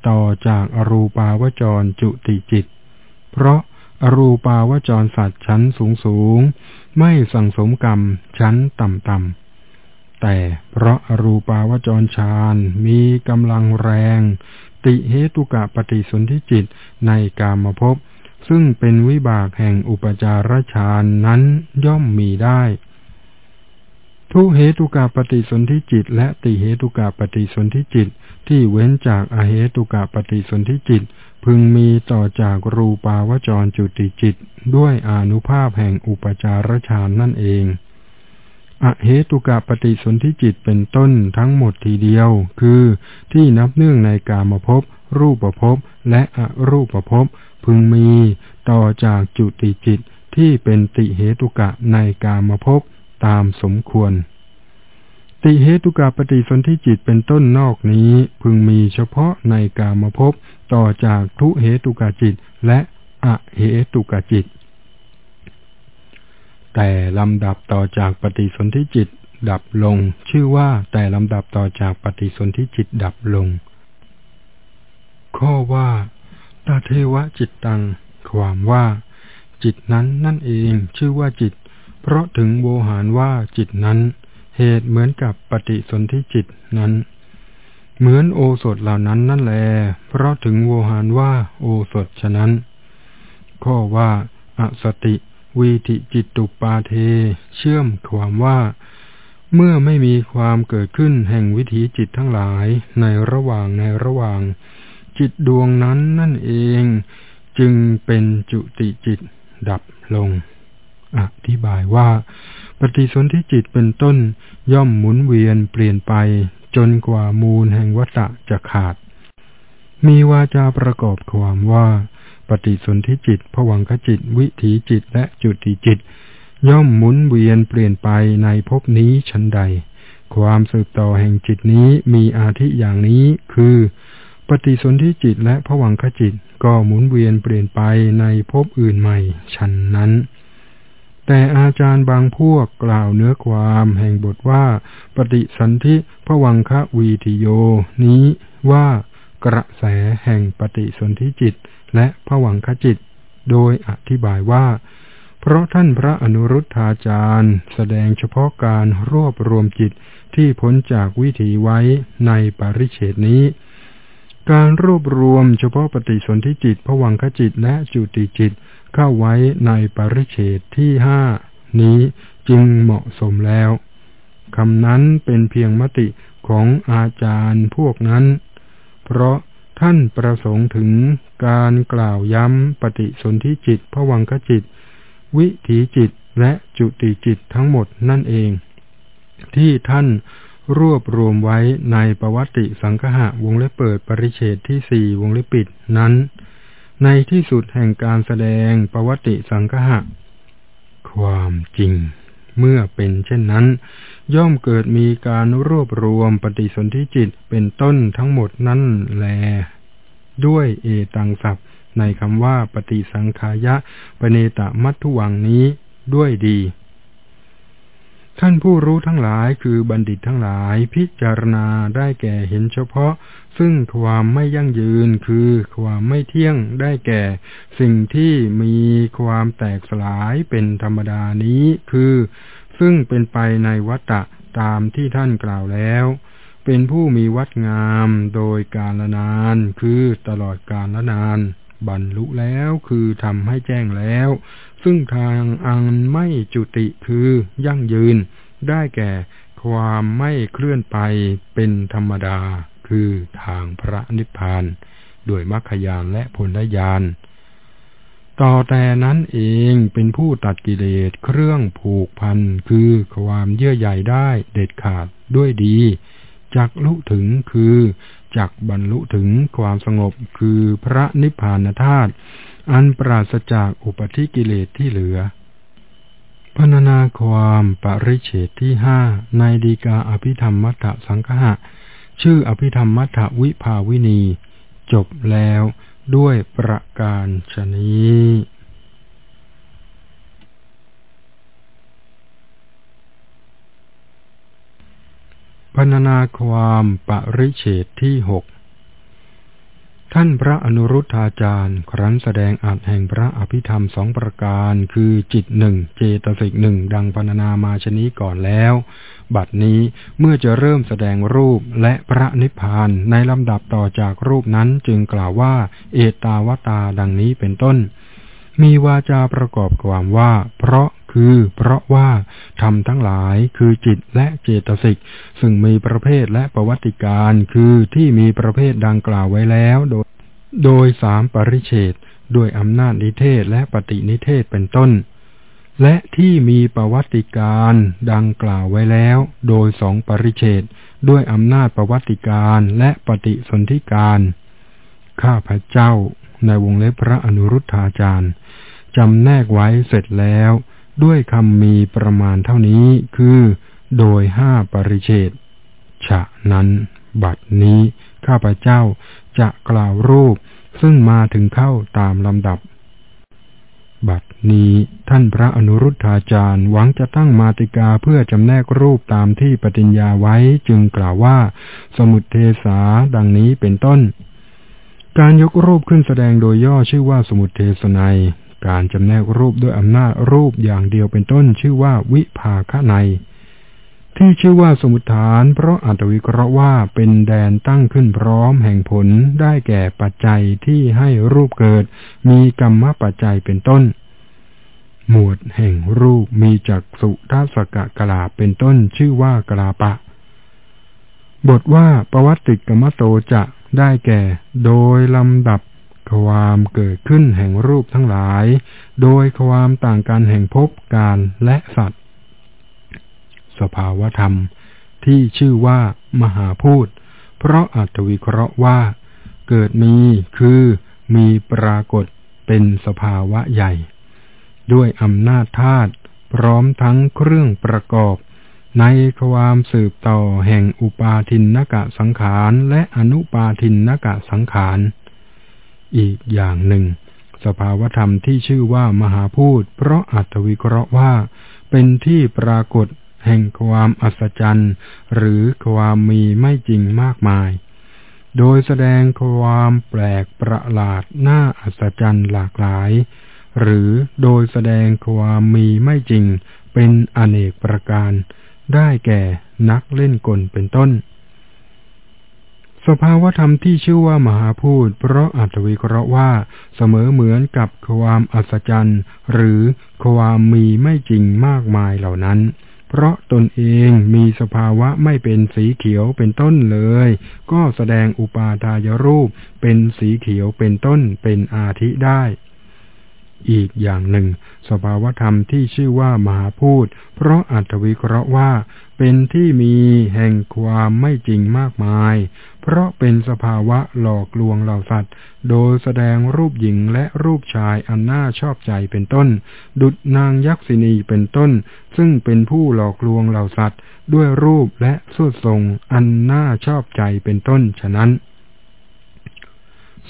ต่อจากอรูปาวจรจุติจิต เพราะอรูปาวจรสัตว์ชั้นสูงสูงไม่สั่งสมกรรมชั้นต่ำต่ำ แต่เพราะอรูปาวจรฌานมีกำลังแรง ติเหตุกะปฏิสนธิจิตในกามภพซึ่งเป็นวิบากแห่งอุปจารฌานนั้นย่อมมีได้ ทุเหตุกาปฏิสนธิจิต และติเหตุกาปฏิสนธิจิต ที่เว้นจากอเหตุกาปฏิสนธิจิต พึงมีต่อจากรูปาวจรจุติจิต ด้วยอนุภาพแห่งอุปจารฌานนั่นเอง อเหตุกาปฏิสนธิจิตเป็นต้นทั้งหมดทีเดียว คือที่นับเนื่องในกามภพรูปภพและอรูปภพพึงมีต่อจากจุติจิตที่เป็นติเหตุกะในกามภพตามสมควร ติเหตุกาปฏิสนธิจิตเป็นต้นนอกนี้ พึงมีเฉพาะในกามภพต่อจากทุเหตุกาจิตและอเหตุกาจิต แต่ลำดับต่อจากปฏิสนธิจิตดับลง ชื่อว่าแต่ลำดับต่อจากปฏิสนธิจิตดับลง ข้อว่าตาเทวะจิตตัง ความว่า จิตนั้นนั่นเองชื่อว่าจิต เพราะถึงโวหารว่าจิตนั้น เหตุเหมือนกับปฏิสนธิจิตนั้น เหมือนโอสถเหล่านั้นนั่นแล เพราะถึงโวหารว่าโอสถฉะนั้น ข้อว่าอสติ วีติจิตตุปาเท เชื่อมความว่า เมื่อไม่มีความเกิดขึ้นแห่งวิถีจิตทั้งหลายในระหว่างในระหว่าง จิตดวงนั้นนั่นเอง จึงเป็นจุติจิตดับลง อธิบายว่า ปฏิสนธิจิตเป็นต้นย่อมหมุนเวียนเปลี่ยนไปจนกว่ามูลแห่งวัฏจะขาด มีวาจาประกอบความว่า ปฏิสนธิจิตผวังขจิต วิถีจิตและจุติจิต ย่อมหมุนเวียนเปลี่ยนไปในภพนี้ชั้นใด ความสืบต่อแห่งจิตนี้มีอาทิอย่างนี้คือ ปฏิสนธิจิตและผวังขจิตก็หมุนเวียนเปลี่ยนไปในภพอื่นใหม่ชั้นนั้นแต่อาจารย์บางพวกกล่าวเนื้อความแห่งบทว่า ปฏิสันธิพวังคะวีติโย นี้ว่ากระแสแห่งปฏิสนธิจิต และพวังคจิต โดยอธิบายว่า เพราะท่านพระอนุรุทธาจารย์ แสดงเฉพาะการรวบรวมจิตที่พ้นจากวิถีไว้ในปริเฉดนี้ การรวบรวมเฉพาะปฏิสนธิจิตพวังคจิตและจุติจิตเข้าไว้ในปริเฉดที่ห้านี้จึงเหมาะสมแล้วคำนั้นเป็นเพียงมติของอาจารย์พวกนั้น เพราะท่านประสงค์ถึง การกล่าวย้ำปฏิสนธิจิตผวังคจิต วิถีจิตและจุติจิตทั้งหมดนั่นเอง ที่ท่านรวบรวมไว้ในประวัติสังหะวงเล็บเปิดปริเฉดที่สี่วงเล็บปิดนั้น ในที่สุดแห่งการแสดงประวัติสังฆะความจริง เมื่อเป็นเช่นนั้น ย่อมเกิดมีการรวบรวมปฏิสนธิจิตเป็นต้นทั้งหมดนั่นแล ด้วยเอตังศัพท์ ในคำว่าปฏิสังขายะปเนตมัทุวังนี้ด้วยดี ท่านผู้รู้ทั้งหลายคือบัณฑิตทั้งหลายพิจารณาได้แก่เห็นเฉพาะ ซึ่งความไม่ยั่งยืนคือความไม่เที่ยงได้แก่ สิ่งที่มีความแตกสลายเป็นธรรมดานี้คือ ซึ่งเป็นไปในวัตตะตามที่ท่านกล่าวแล้ว เป็นผู้มีวัดงามโดยกาลนาน คือตลอดกาลละนาน บรรลุแล้วคือทำให้แจ้งแล้ว ซึ่งทางอันไม่จุติคือยั่งยืน ได้แก่ความไม่เคลื่อนไปเป็นธรรมดา คือทางพระนิพพานด้วยมรรคยานและผลญาณต่อแต่นั้นเองเป็นผู้ตัดกิเลสเครื่องผูกพันคือความเยื่อใยได้เด็ดขาดด้วยดี จักลุถึงคือจักบรรลุถึงความสงบคือพระนิพพานธาตุอันปราศจากอุปธิกิเลสที่เหลือพรรณนาความปริเฉตที่ห้าในดีกาอภิธรรมมัทธสังฆะชื่ออภิธรรมมัทธวิภาวินี จบแล้วด้วยประการชนี้ พรรณนาความปริเฉตที่หกท่านพระอนุรุทธาจารย์ ครั้นแสดงอาจแห่งพระอภิธรรมสองประการ คือจิตหนึ่งเจตสิกหนึ่งดังพรรณนามาชนี้ก่อนแล้ว บัดนี้เมื่อจะเริ่มแสดงรูปและพระนิพพานในลำดับต่อจากรูปนั้นจึงกล่าวว่า เอตาวตาดังนี้เป็นต้น มีวาจาประกอบความว่า เพราะ คือเพราะว่าทำทั้งหลายคือจิตและเจตสิก ซึ่งมีประเภทและประวัติการคือที่มีประเภทดังกล่าวไว้แล้ว โดยโดยสามปริเฉดด้วยอำนาจนิเทศและปฏินิเทศเป็นต้น และที่มีประวัติการดังกล่าวไว้แล้ว โดยสองปริเฉดด้วยอำนาจประวัติการและปฏิสนธิการ ข้าพระเจ้าในวงเล็บพระอนุรุทธาจารย์จำแนกไว้เสร็จแล้ว ด้วยคำมีประมาณเท่านี้คือ โดยห้าปริเชตฉะนั้นบัดนี้ข้าพเจ้าจะกล่าวรูปซึ่งมาถึงเข้าตามลำดับ บัดนี้ท่านพระอนุรุทธาจารย์หวังจะตั้งมาติกาเพื่อจำแนกรูปตามที่ปฏิญญาไว้จึงกล่าวว่า สมุทเทสาดังนี้เป็นต้น การยกรูปขึ้นแสดงโดยย่อชื่อว่าสมุทเทสนัย การจำแนกรูปด้วยอำนาจรูปอย่างเดียวเป็นต้นชื่อว่าวิภาคใน ที่ชื่อว่าสมุทฐานเพราะอัตวิเคราะห์ว่าเป็นแดนตั้งขึ้นพร้อมแห่งผลได้แก่ปัจจัยที่ให้รูปเกิด มีกรรมปัจจัยเป็นต้น หมวดแห่งรูปมีจักสุทัศกะกลาเป็นต้นชื่อว่ากลาปะ บทว่าประวัติกรรมโตจะได้แก่ โดยลำดับ ความเกิดขึ้นแห่งรูปทั้งหลาย โดยความต่างกันแห่งภพการและสัตว์ สภาวธรรมที่ชื่อว่ามหาพูดเพราะอัตวิเคราะห์ว่า เกิดมีคือมีปรากฏเป็นสภาวะใหญ่ ด้วยอำนาจธาตุพร้อมทั้งเครื่องประกอบ ในความสืบต่อแห่งอุปาทินนกะสังขารและอนุปาทินนกะสังขาร อีกอย่างหนึ่ง สภาวธรรมที่ชื่อว่ามหาพูด เพราะอัตวิเคราะห์ว่า เป็นที่ปรากฏแห่งความอัศจรรย์ หรือความมีไม่จริงมากมาย โดยแสดงความแปลกประหลาดน่าอัศจรรย์หลากหลาย หรือโดยแสดงความมีไม่จริงเป็นอเนกประการ ได้แก่นักเล่นกลเป็นต้น สภาวธรรมที่ชื่อว่ามหาพูด เพราะอัตวิเคราะห์ว่าเสมอเหมือนกับความอัศจรรย์ หรือความมีไม่จริงมากมายเหล่านั้น เพราะตนเองมีสภาวะไม่เป็นสีเขียวเป็นต้นเลย ก็แสดงอุปาทายรูปเป็นสีเขียวเป็นต้นเป็นอาทิได้ อีกอย่างหนึ่ง สภาวธรรมที่ชื่อว่ามหาพูด เพราะอัตวิเคราะห์ว่า เป็นที่มีแห่งความไม่จริงมากมาย เพราะเป็นสภาวะหลอกลวงเหล่าสัตว์ โดยแสดงรูปหญิงและรูปชายอันน่าชอบใจเป็นต้น ดุจนางยักษินีเป็นต้น ซึ่งเป็นผู้หลอกลวงเหล่าสัตว์ ด้วยรูปและสุดทรงอันน่าชอบใจเป็นต้นฉะนั้น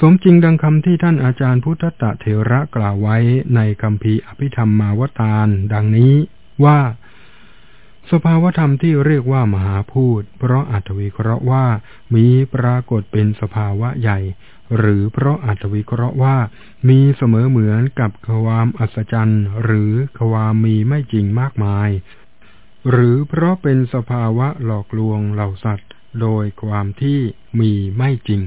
สมจริงดังคำที่ท่านอาจารย์พุทธตะเถระกล่าวไว้ในคำพีอภิธรรมมาวตารดังนี้ว่า สภาวธรรมที่เรียกว่ามหาพูด เพราะอัตวิเคราะห์ว่ามีปรากฏเป็นสภาวะใหญ่ หรือเพราะอัตวิเคราะห์ว่ามีเสมอเหมือนกับความอัศจรรย์ หรือความมีไม่จริงมากมาย หรือเพราะเป็นสภาวะหลอกลวงเหล่าสัตว์ โดยความที่มีไม่จริง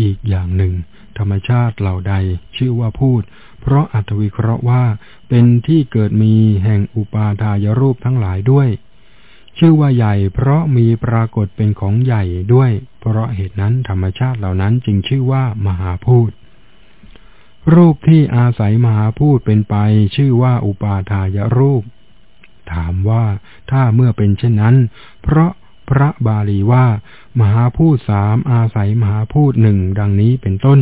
อีกอย่างหนึ่ง ธรรมชาติเหล่าใดชื่อว่าพูด เพราะอัตวิเคราะห์ว่าเป็นที่เกิดมีแห่งอุปาทายรูปทั้งหลายด้วย ชื่อว่าใหญ่เพราะมีปรากฏเป็นของใหญ่ด้วย เพราะเหตุนั้นธรรมชาติเหล่านั้นจึงชื่อว่ามหาพูดรูปที่อาศัยมหาพูดเป็นไป ชื่อว่าอุปาทายรูป ถามว่าถ้าเมื่อเป็นเช่นนั้น เพราะ พระบาลีว่า มหาพูดสามอาศัยมหาพูดหนึ่งดังนี้เป็นต้น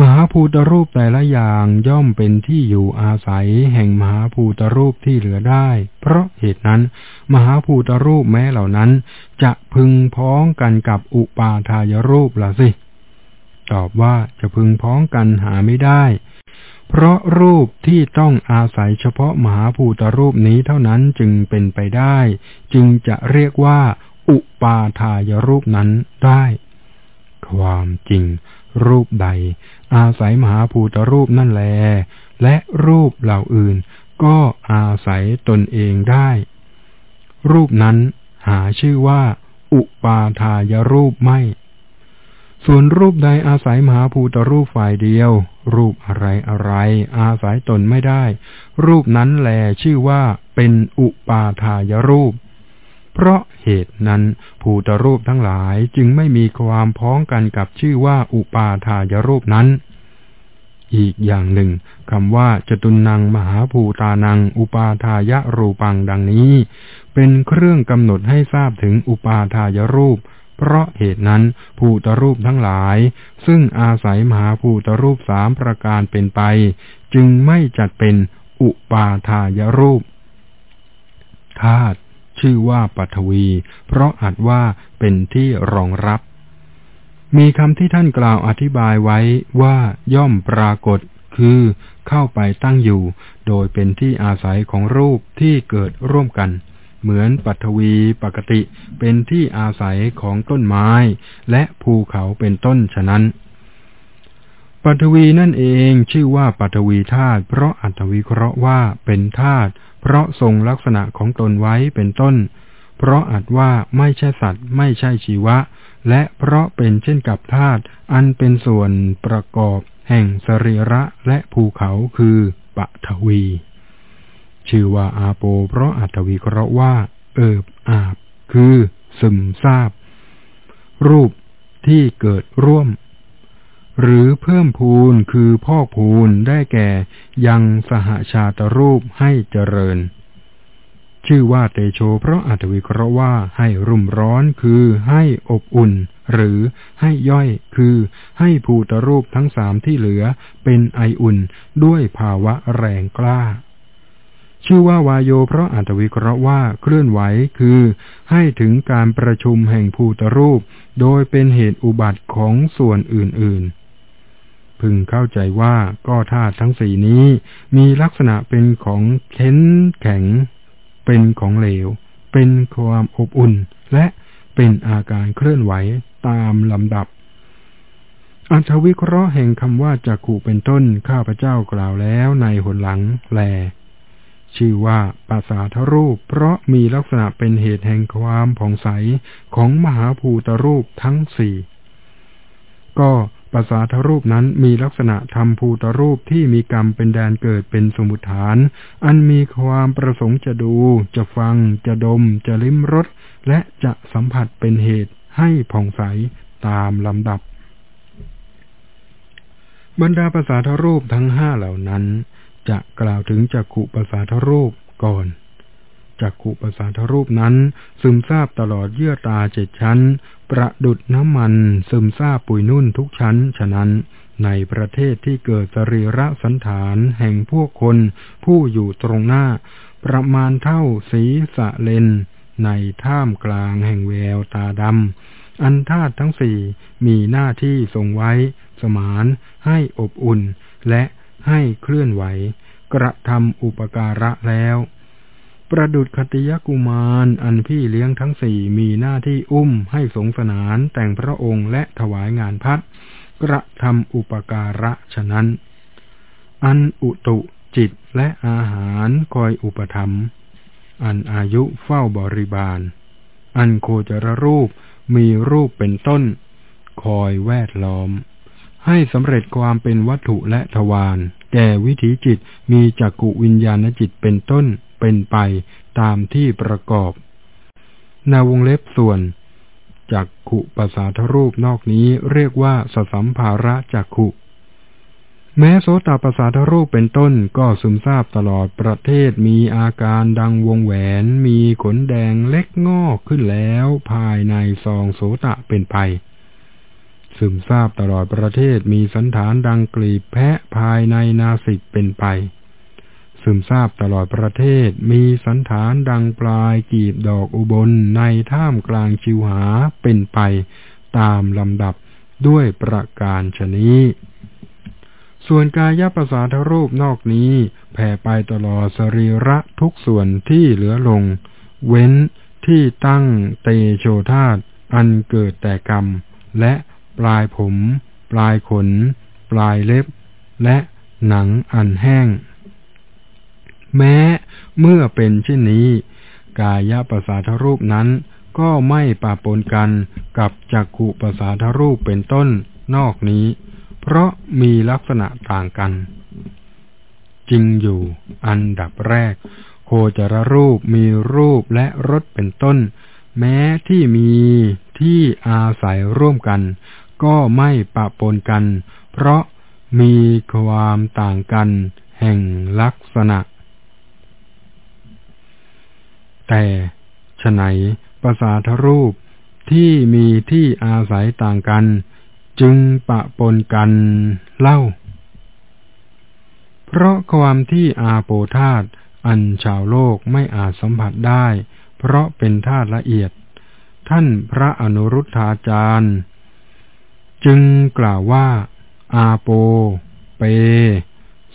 มหาภูตรูปแต่ละอย่างย่อมเป็นที่อยู่อาศัยแห่งมหาภูตรูปที่เหลือได้ เพราะเหตุนั้น มหาภูตรูปแม้เหล่านั้น จะพึงพ้องกันกับอุปาทายรูปละสิตอบว่าจะพึงพ้องกันหาไม่ได้ เพราะรูปที่ต้องอาศัยเฉพาะมหาภูตรูปนี้เท่านั้นจึงเป็นไปได้ จึงจะเรียกว่า อุปาทายรูปนั้นได้ ความจริง รูปใด อาศัยมหาภูตรูปนั่นแล และรูปเหล่าอื่น ก็อาศัยตนเองได้ รูปนั้นหาชื่อว่า อุปาทายรูปไม่ ส่วนรูปใดอาศัยมหาภูตรูปฝ่ายเดียว รูปอะไรอะไร อาศัยตนไม่ได้ รูปนั้นแลชื่อว่าเป็นอุปาทายรูป เพราะเหตุนั้นภูตรูปทั้งหลายจึงไม่มีความพ้องกันกับชื่อว่าอุปาทายรูปนั้น อีกอย่างหนึ่งคำว่าจตุนังมหาภูตานัง อุปาทายรูปังดังนี้ เป็นเครื่องกำหนดให้ทราบถึงอุปาทายรูป เพราะเหตุนั้นภูตรูปทั้งหลาย ซึ่งอาศัยมหาภูตรูปสามประการเป็นไป จึงไม่จัดเป็นอุปาทายรูปธาตุชื่อว่าปัทวี เพราะอาจว่าเป็นที่รองรับ มีคำที่ท่านกล่าวอธิบายไว้ว่าย่อมปรากฏคือเข้าไปตั้งอยู่ โดยเป็นที่อาศัยของรูปที่เกิดร่วมกัน เหมือนปัทวีปกติเป็นที่อาศัยของต้นไม้ และภูเขาเป็นต้นฉะนั้นปัทวีนั่นเองชื่อว่าปัทวีธาตุเพราะอัตวิเคราะห์ว่าเป็นธาตุเพราะทรงลักษณะของตนไว้เป็นต้น เพราะอัดว่าไม่ใช่สัตว์ไม่ใช่ชีวะ และเพราะเป็นเช่นกับธาตุอันเป็นส่วนประกอบแห่งสรีระและภูเขาคือปัทวี ชื่อว่าอาโป เพราะอัตวิเคราะห์ว่า เอิบอาบ คือซึมซาบ รูปที่เกิดร่วม หรือเพิ่มพูนคือพ่อพูนได้แก่ยังสหชาตรูปให้เจริญ ชื่อว่าเตโช เพราะอัตวิเคราะห์ว่าให้รุ่มร้อนคือให้อบอุ่น หรือให้ย่อยคือให้ภูตรูปทั้งสามที่เหลือเป็นไออุ่นด้วยภาวะแรงกล้า ชื่อว่าวายโยเพราะอัตวิเคราะห์ว่าเคลื่อนไหวคือ ให้ถึงการประชุมแห่งภูตรูป โดยเป็นเหตุอุบัติของส่วนอื่นๆ พึงเข้าใจว่าก็ธาตุทั้งสี่นี้มีลักษณะเป็นของเข็นแข็ง เป็นของเหลว เป็นความอบอุ่น และเป็นอาการเคลื่อนไหวตามลำดับอัตวิเคราะห์แห่งคำว่าจักขู่เป็นต้นข้าพเจ้ากล่าวแล้วในหนหลังแล ชื่อว่าปราสาทรูป เพราะมีลักษณะเป็นเหตุแห่งความผ่องใสของมหาภูตรูปทั้งสี่ ก็ปราสาทรูปนั้นมีลักษณะทำภูตรูปที่มีกรรมเป็นแดนเกิดเป็นสมุทฐาน อันมีความประสงค์จะดู จะฟัง จะดม จะลิ้มรส และจะสัมผัสเป็นเหตุให้ผ่องใสตามลำดับ บรรดาภาษาทรูปทั้งห้าเหล่านั้น จะกล่าวถึงจักขุปสาทรูปก่อนจักขุปสาทรูปนั้น ซึมซาบตลอดเยื่อตาเจ็ดชั้น ประดุดน้ำมันซึมซาบปุยนุ่นทุกชั้น ฉะนั้น ในประเทศที่เกิดสรีระสันฐานแห่งพวกคนผู้อยู่ตรงหน้า ประมาณเท่าสีสะเลน ในท่ามกลางแห่งแววตาดำ อันธาตุทั้งสี่มีหน้าที่ทรงไว้ สมานให้อบอุ่น และ ให้เคลื่อนไหว กระทำอุปการะแล้ว ประดุดคติยกุมารอันพี่เลี้ยงทั้งสี่มีหน้าที่อุ้มให้สงสนานแต่งพระองค์และถวายงานพัดกระทำอุปการะฉะนั้น อันอุตุจิตและอาหารคอยอุปธรรม อันอายุเฝ้าบริบาล อันโคจรรูปมีรูปเป็นต้น คอยแวดล้อม ให้สำเร็จความเป็นวัตถุและทวารแก่วิถีจิตมีจักกุวิญญาณจิตเป็นต้นเป็นไปตามที่ประกอบ นาวงเล็บส่วนจักขุปสาทรูปนอกนี้เรียกว่าสสัมภาระจักขุ แม้โสตปสาทรูปเป็นต้นก็ซึมซาบตลอดประเทศมีอาการดังวงแหวน มีขนแดงเล็กงอกขึ้นแล้วภายในซองโสตะเป็นไป ซึมซาบตลอดประเทศมีสันฐานดังกลีบแพะภายในนาสิกเป็นไป ซึมซาบตลอดประเทศมีสันฐานดังปลายกีบดอกอุบลในท่ามกลางชิวหาเป็นไป ตามลำดับด้วยประการชนี้ ส่วนกายประสาทรูปนอกนี้แผ่ไปตลอดสรีระทุกส่วนที่เหลือลง เว้นที่ตั้งเตโชธาตอันเกิดแต่กรรม และ ปลายผม ปลายขน ปลายเล็บ และหนังอันแห้ง แม้เมื่อเป็นเช่นนี้ กายประสาทรูปนั้นก็ไม่ปะปนกันกับจักขุประสาทรูปเป็นต้นนอกนี้ เพราะมีลักษณะต่างกัน จริงอยู่อันดับแรก โคจรรูปมีรูปและรสเป็นต้น แม้ที่มีที่อาศัยร่วมกัน ก็ไม่ปะปนกัน เพราะมีความต่างกันแห่งลักษณะ แต่ฉไหนประสาทรูปที่มีที่อาศัยต่างกัน จึงปะปนกันเล่า เพราะความที่อาโปธาตอันชาวโลกไม่อาจสัมผัสได้ เพราะเป็นธาตุละเอียด ท่านพระอนุรุทธาจารย์ จึงกล่าวว่า อาโป เป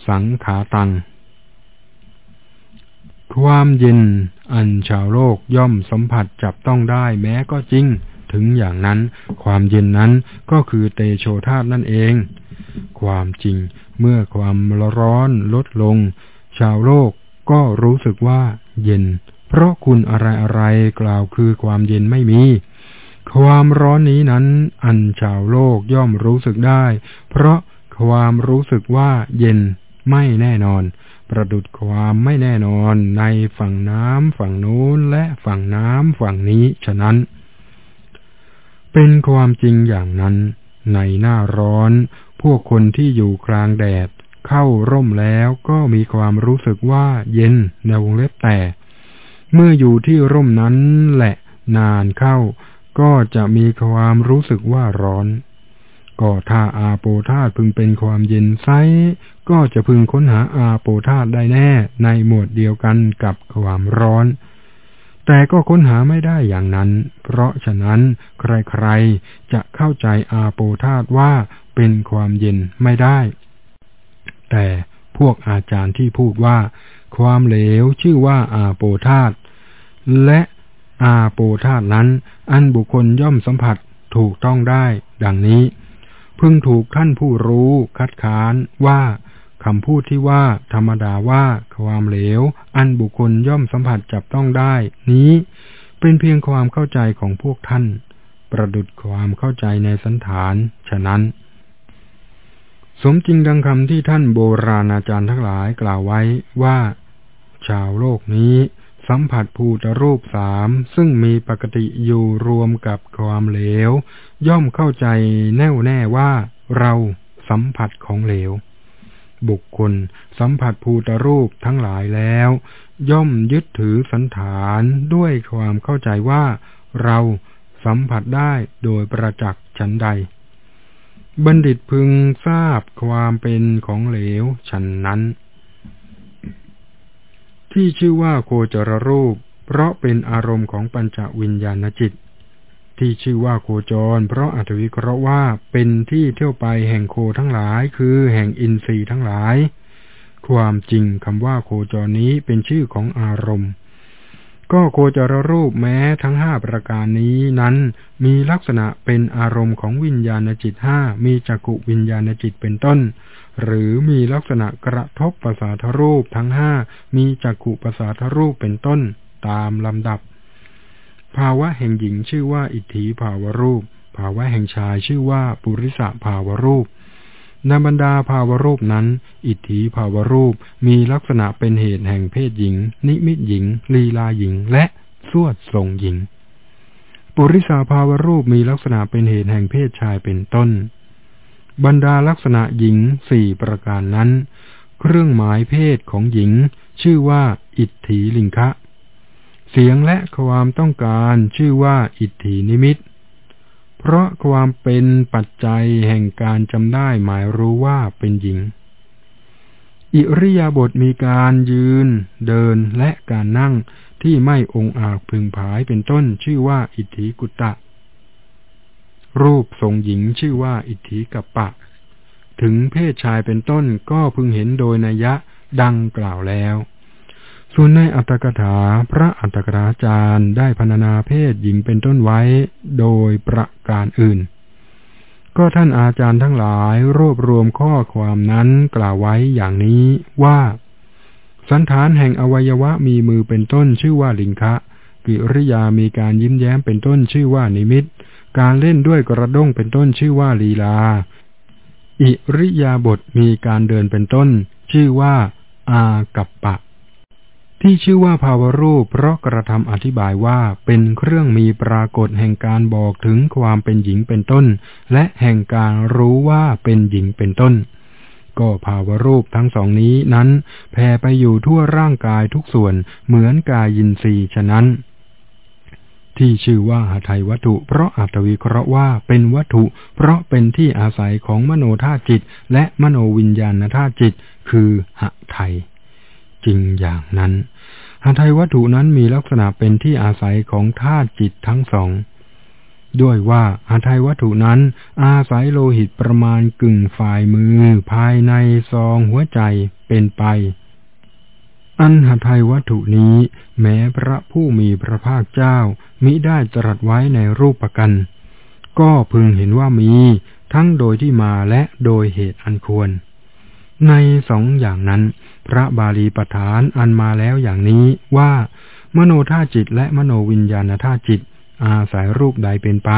สังขาตัง ความเย็นอันชาวโลกย่อมสัมผัสจับต้องได้แม้ก็จริง ถึงอย่างนั้น ความเย็นนั้นก็คือเตโชธาตนั่นเอง ความจริงเมื่อความร้อนลดลง ชาวโลกก็รู้สึกว่าเย็น เพราะคุณอะไรอะไรกล่าวคือความเย็นไม่มี ความร้อนนี้นั้น อันชาวโลกย่อมรู้สึกได้ เพราะความรู้สึกว่าเย็นไม่แน่นอน ประดุดความไม่แน่นอนในฝั่งน้ำฝั่งโน้นและฝั่งน้ำฝั่งนี้ฉะนั้น เป็นความจริงอย่างนั้น ในหน้าร้อน พวกคนที่อยู่กลางแดด เข้าร่มแล้วก็มีความรู้สึกว่าเย็นในวงเล็บแต่ เมื่ออยู่ที่ร่มนั้นแหละนานเข้า ก็จะมีความรู้สึกว่าร้อน ก็ถ้าอาโปธาตพึงเป็นความเย็นไซก็จะพึงค้นหาอาโปธาตได้แน่ในหมวดเดียวกันกับความร้อน แต่ก็ค้นหาไม่ได้อย่างนั้น เพราะฉะนั้นใครๆจะเข้าใจอาโปธาตว่าเป็นความเย็นไม่ได้ แต่พวกอาจารย์ที่พูดว่า ความเหลวชื่อว่าอาโปธาตและ อาโปธาตนั้น อันบุคคลย่อมสัมผัสถูกต้องได้ ดังนี้ พึงถูกท่านผู้รู้คัดค้านว่าคำพูดที่ว่าธรรมดาว่าความเหลว อันบุคคลย่อมสัมผัสจับต้องได้ นี้เป็นเพียงความเข้าใจของพวกท่าน ประดุดความเข้าใจในสันฐาน ฉะนั้น สมจริงดังคำที่ท่านโบราณอาจารย์ทั้งหลายกล่าวไว้ว่า ชาวโลกนี้ สัมผัสภูตรูปสามซึ่งมีปกติอยู่รวมกับความเหลว ย่อมเข้าใจแน่วแน่ว่าเราสัมผัสของเหลว บุคคลสัมผัสภูตรูปทั้งหลายแล้ว ย่อมยึดถือสันฐานด้วยความเข้าใจว่าเราสัมผัสได้โดยประจักษ์ฉันใด บัณฑิตพึงทราบความเป็นของเหลวฉันนั้น ที่ชื่อว่าโคจรรูป เพราะเป็นอารมณ์ของปัญจวิญญาณจิต ที่ชื่อว่าโคจร เพราะอัตวิเคราะห์ว่าเป็นที่เที่ยวไปแห่งโคทั้งหลาย คือแห่งอินทรีย์ทั้งหลาย ความจริงคำว่าโคจรนี้เป็นชื่อของอารมณ์ ก็โคจรรูปแม้ทั้งห้าประการนี้นั้น มีลักษณะเป็นอารมณ์ของวิญญาณจิตห้ามีจักกุวิญญาณจิตเป็นต้น หรือมีลักษณะกระทบประสาทรูปทั้งห้ามีจักขุประสาทรูปเป็นต้นตามลำดับ ภาวะแห่งหญิงชื่อว่าอิทธิภาวรูป ภาวะแห่งชายชื่อว่าปุริสภาวรูปในบรรดาภาวรูปนั้น อิทธิภาวรูปมีลักษณะเป็นเหตุแห่งเพศหญิง นิมิตหญิง ลีลาหญิง และสวดทรงหญิง ปุริสาภาวรูปมีลักษณะเป็นเหตุแห่งเพศชายเป็นต้น บรรดาลักษณะหญิงสี่ประการนั้น เครื่องหมายเพศของหญิง ชื่อว่า อิทธิลิงคะ เสียงและความต้องการชื่อว่าอิทธินิมิต เพราะความเป็นปัจจัยแห่งการจำได้หมายรู้ว่าเป็นหญิง อิริยาบถมีการยืน เดินและการนั่งที่ไม่องอาจพึงผายเป็นต้นชื่อว่าอิทธิกุตตะ รูปทรงหญิงชื่อว่าอิทธิกัปปะ ถึงเพศชายเป็นต้นก็พึงเห็นโดยนัยะดังกล่าวแล้ว ส่วนในอัตถกถาพระอัตถกถาจารย์ได้พรรณนาเพศหญิงเป็นต้นไว้โดยประการอื่น ก็ท่านอาจารย์ทั้งหลายรวบรวมข้อความนั้นกล่าวไว้อย่างนี้ว่าสันฐานแห่งอวัยวะมีมือเป็นต้นชื่อว่าลิงคะ กิริยามีการยิ้มแย้มเป็นต้นชื่อว่านิมิต การเล่นด้วยกระด้งเป็นต้นชื่อว่าลีลา อิริยาบถมีการเดินเป็นต้น ชื่อว่า อากัปปะ ที่ชื่อว่าภาวรูป เพราะกระทำอธิบายว่าเป็นเครื่องมีปรากฏแห่งการบอกถึงความเป็นหญิงเป็นต้น และแห่งการรู้ว่าเป็นหญิงเป็นต้นก็ภาวรูปทั้งสองนี้นั้นแผ่ไปอยู่ทั่วร่างกายทุกส่วนเหมือนกายยินทรีย์ฉะนั้น ที่ชื่อว่าหาไทยวัตถุ เพราะอัตวิเคราะห์ว่าเป็นวัตถุ เพราะเป็นที่อาศัยของมโนธาจิต และมโนวิญญาณธาจิต คือหะไทยจริงอย่างนั้นหาไทยวัตถุนั้นมีลักษณะเป็นที่อาศัยของธาตุจิตทั้งสองด้วยว่าหาไทยวัตถุนั้น อาศัยโลหิตประมาณกึ่งฝ่ายมือ ภายในซองหัวใจเป็นไป อันหาไทยวัตถุนี้ แม้พระผู้มีพระภาคเจ้า มิได้ตรัสไว้ในรูปประกัน ก็พึงเห็นว่ามี ทั้งโดยที่มาและโดยเหตุอันควร ในสองอย่างนั้น พระบาลีปฐานอันมาแล้วอย่างนี้ว่า มโนธาจิตและมโนวิญญาณธาจิต อาศัยรูปใดเป็นไป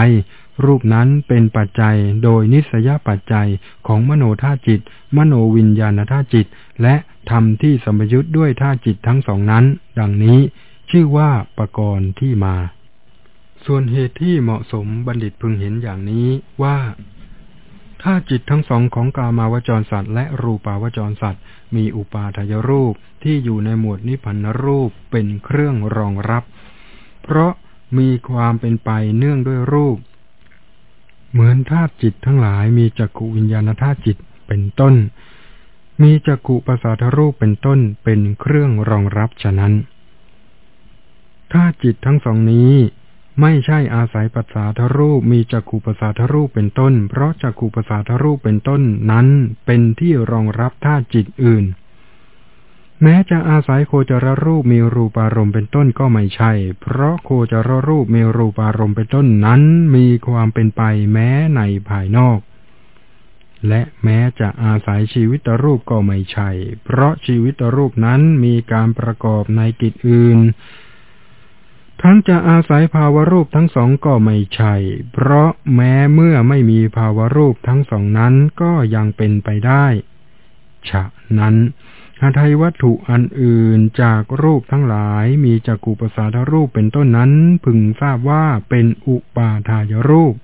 รูปนั้นเป็นปัจจัยโดยนิสยปัจจัยของมโนธาจิต มโนวิญญาณธาจิต และธรรมที่สมยุทธ์ด้วยธาจิตทั้งสองนั้น ดังนี้ชื่อว่าปกรณ์ที่มา ส่วนเหตุที่เหมาะสมบัณฑิตพึงเห็นอย่างนี้ว่าถ้าจิตทั้งสองของกามาวจรสัตว์ และรูปาวจรสัตว์ มีอุปาทายรูปที่อยู่ในหมวดนิพพานรูปเป็นเครื่องรองรับ เพราะมีความเป็นไปเนื่องด้วยรูป เหมือนธาตุจิตทั้งหลายมีจักขุวิญญาณธาตุจิตเป็นต้น มีจักขุประสาทรูปเป็นต้นเป็นเครื่องรองรับฉะนั้นธาตุจิตทั้งสองนี้ไม่ใช่อาศัยปัสสาทรูปมีจักขู่ปัสสาทรูปเป็นต้น เพราะจักขู่ปัสสาทรูปเป็นต้นนั้นเป็นที่รองรับธาตุจิตอื่น แม้จะอาศัยโคจรรูปมีรูปารมณ์เป็นต้นก็ไม่ใช่ เพราะโคจรรูปมีรูปารมณ์เป็นต้นนั้นมีความเป็นไปแม้ในภายนอก และแม้จะอาศัยชีวิตรูปก็ไม่ใช่ เพราะชีวิตรูปนั้นมีการประกอบในกิจอื่น ทั้งจะอาศัยภาวรูปทั้งสองก็ไม่ใช่ เพราะแม้เมื่อไม่มีภาวรูปทั้งสองนั้นก็ยังเป็นไปได้ ฉะนั้น หาไทยวัตถุอันอื่นจากรูปทั้งหลายมีจักกุปสาทรูปเป็นต้นนั้น พึงทราบว่าเป็นอุปาทายรูป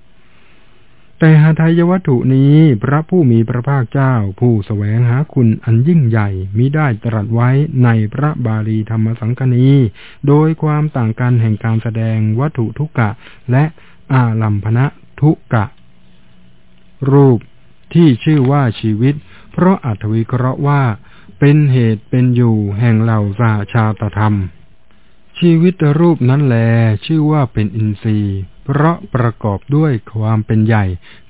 แต่หาไทยวัตถุนี้พระผู้มีพระภาคเจ้า ผู้สแสวงหาคุณอันยิ่งใหญ่มิได้ตรัสไว้ในพระบาลีธรรมสังคณีโดยความต่างกันแห่งการแสดงวัตถุทุกกะ และอาลัมพนะทุกกะ รูปที่ชื่อว่าชีวิต เพราะอัตวิเคราะห์ว่า เป็นเหตุเป็นอยู่แห่งเหล่าสาชาตธรรม ชีวิตรูปนั้นแลชื่อว่าเป็นอินทรีย์ เพราะประกอบด้วยความเป็นใหญ่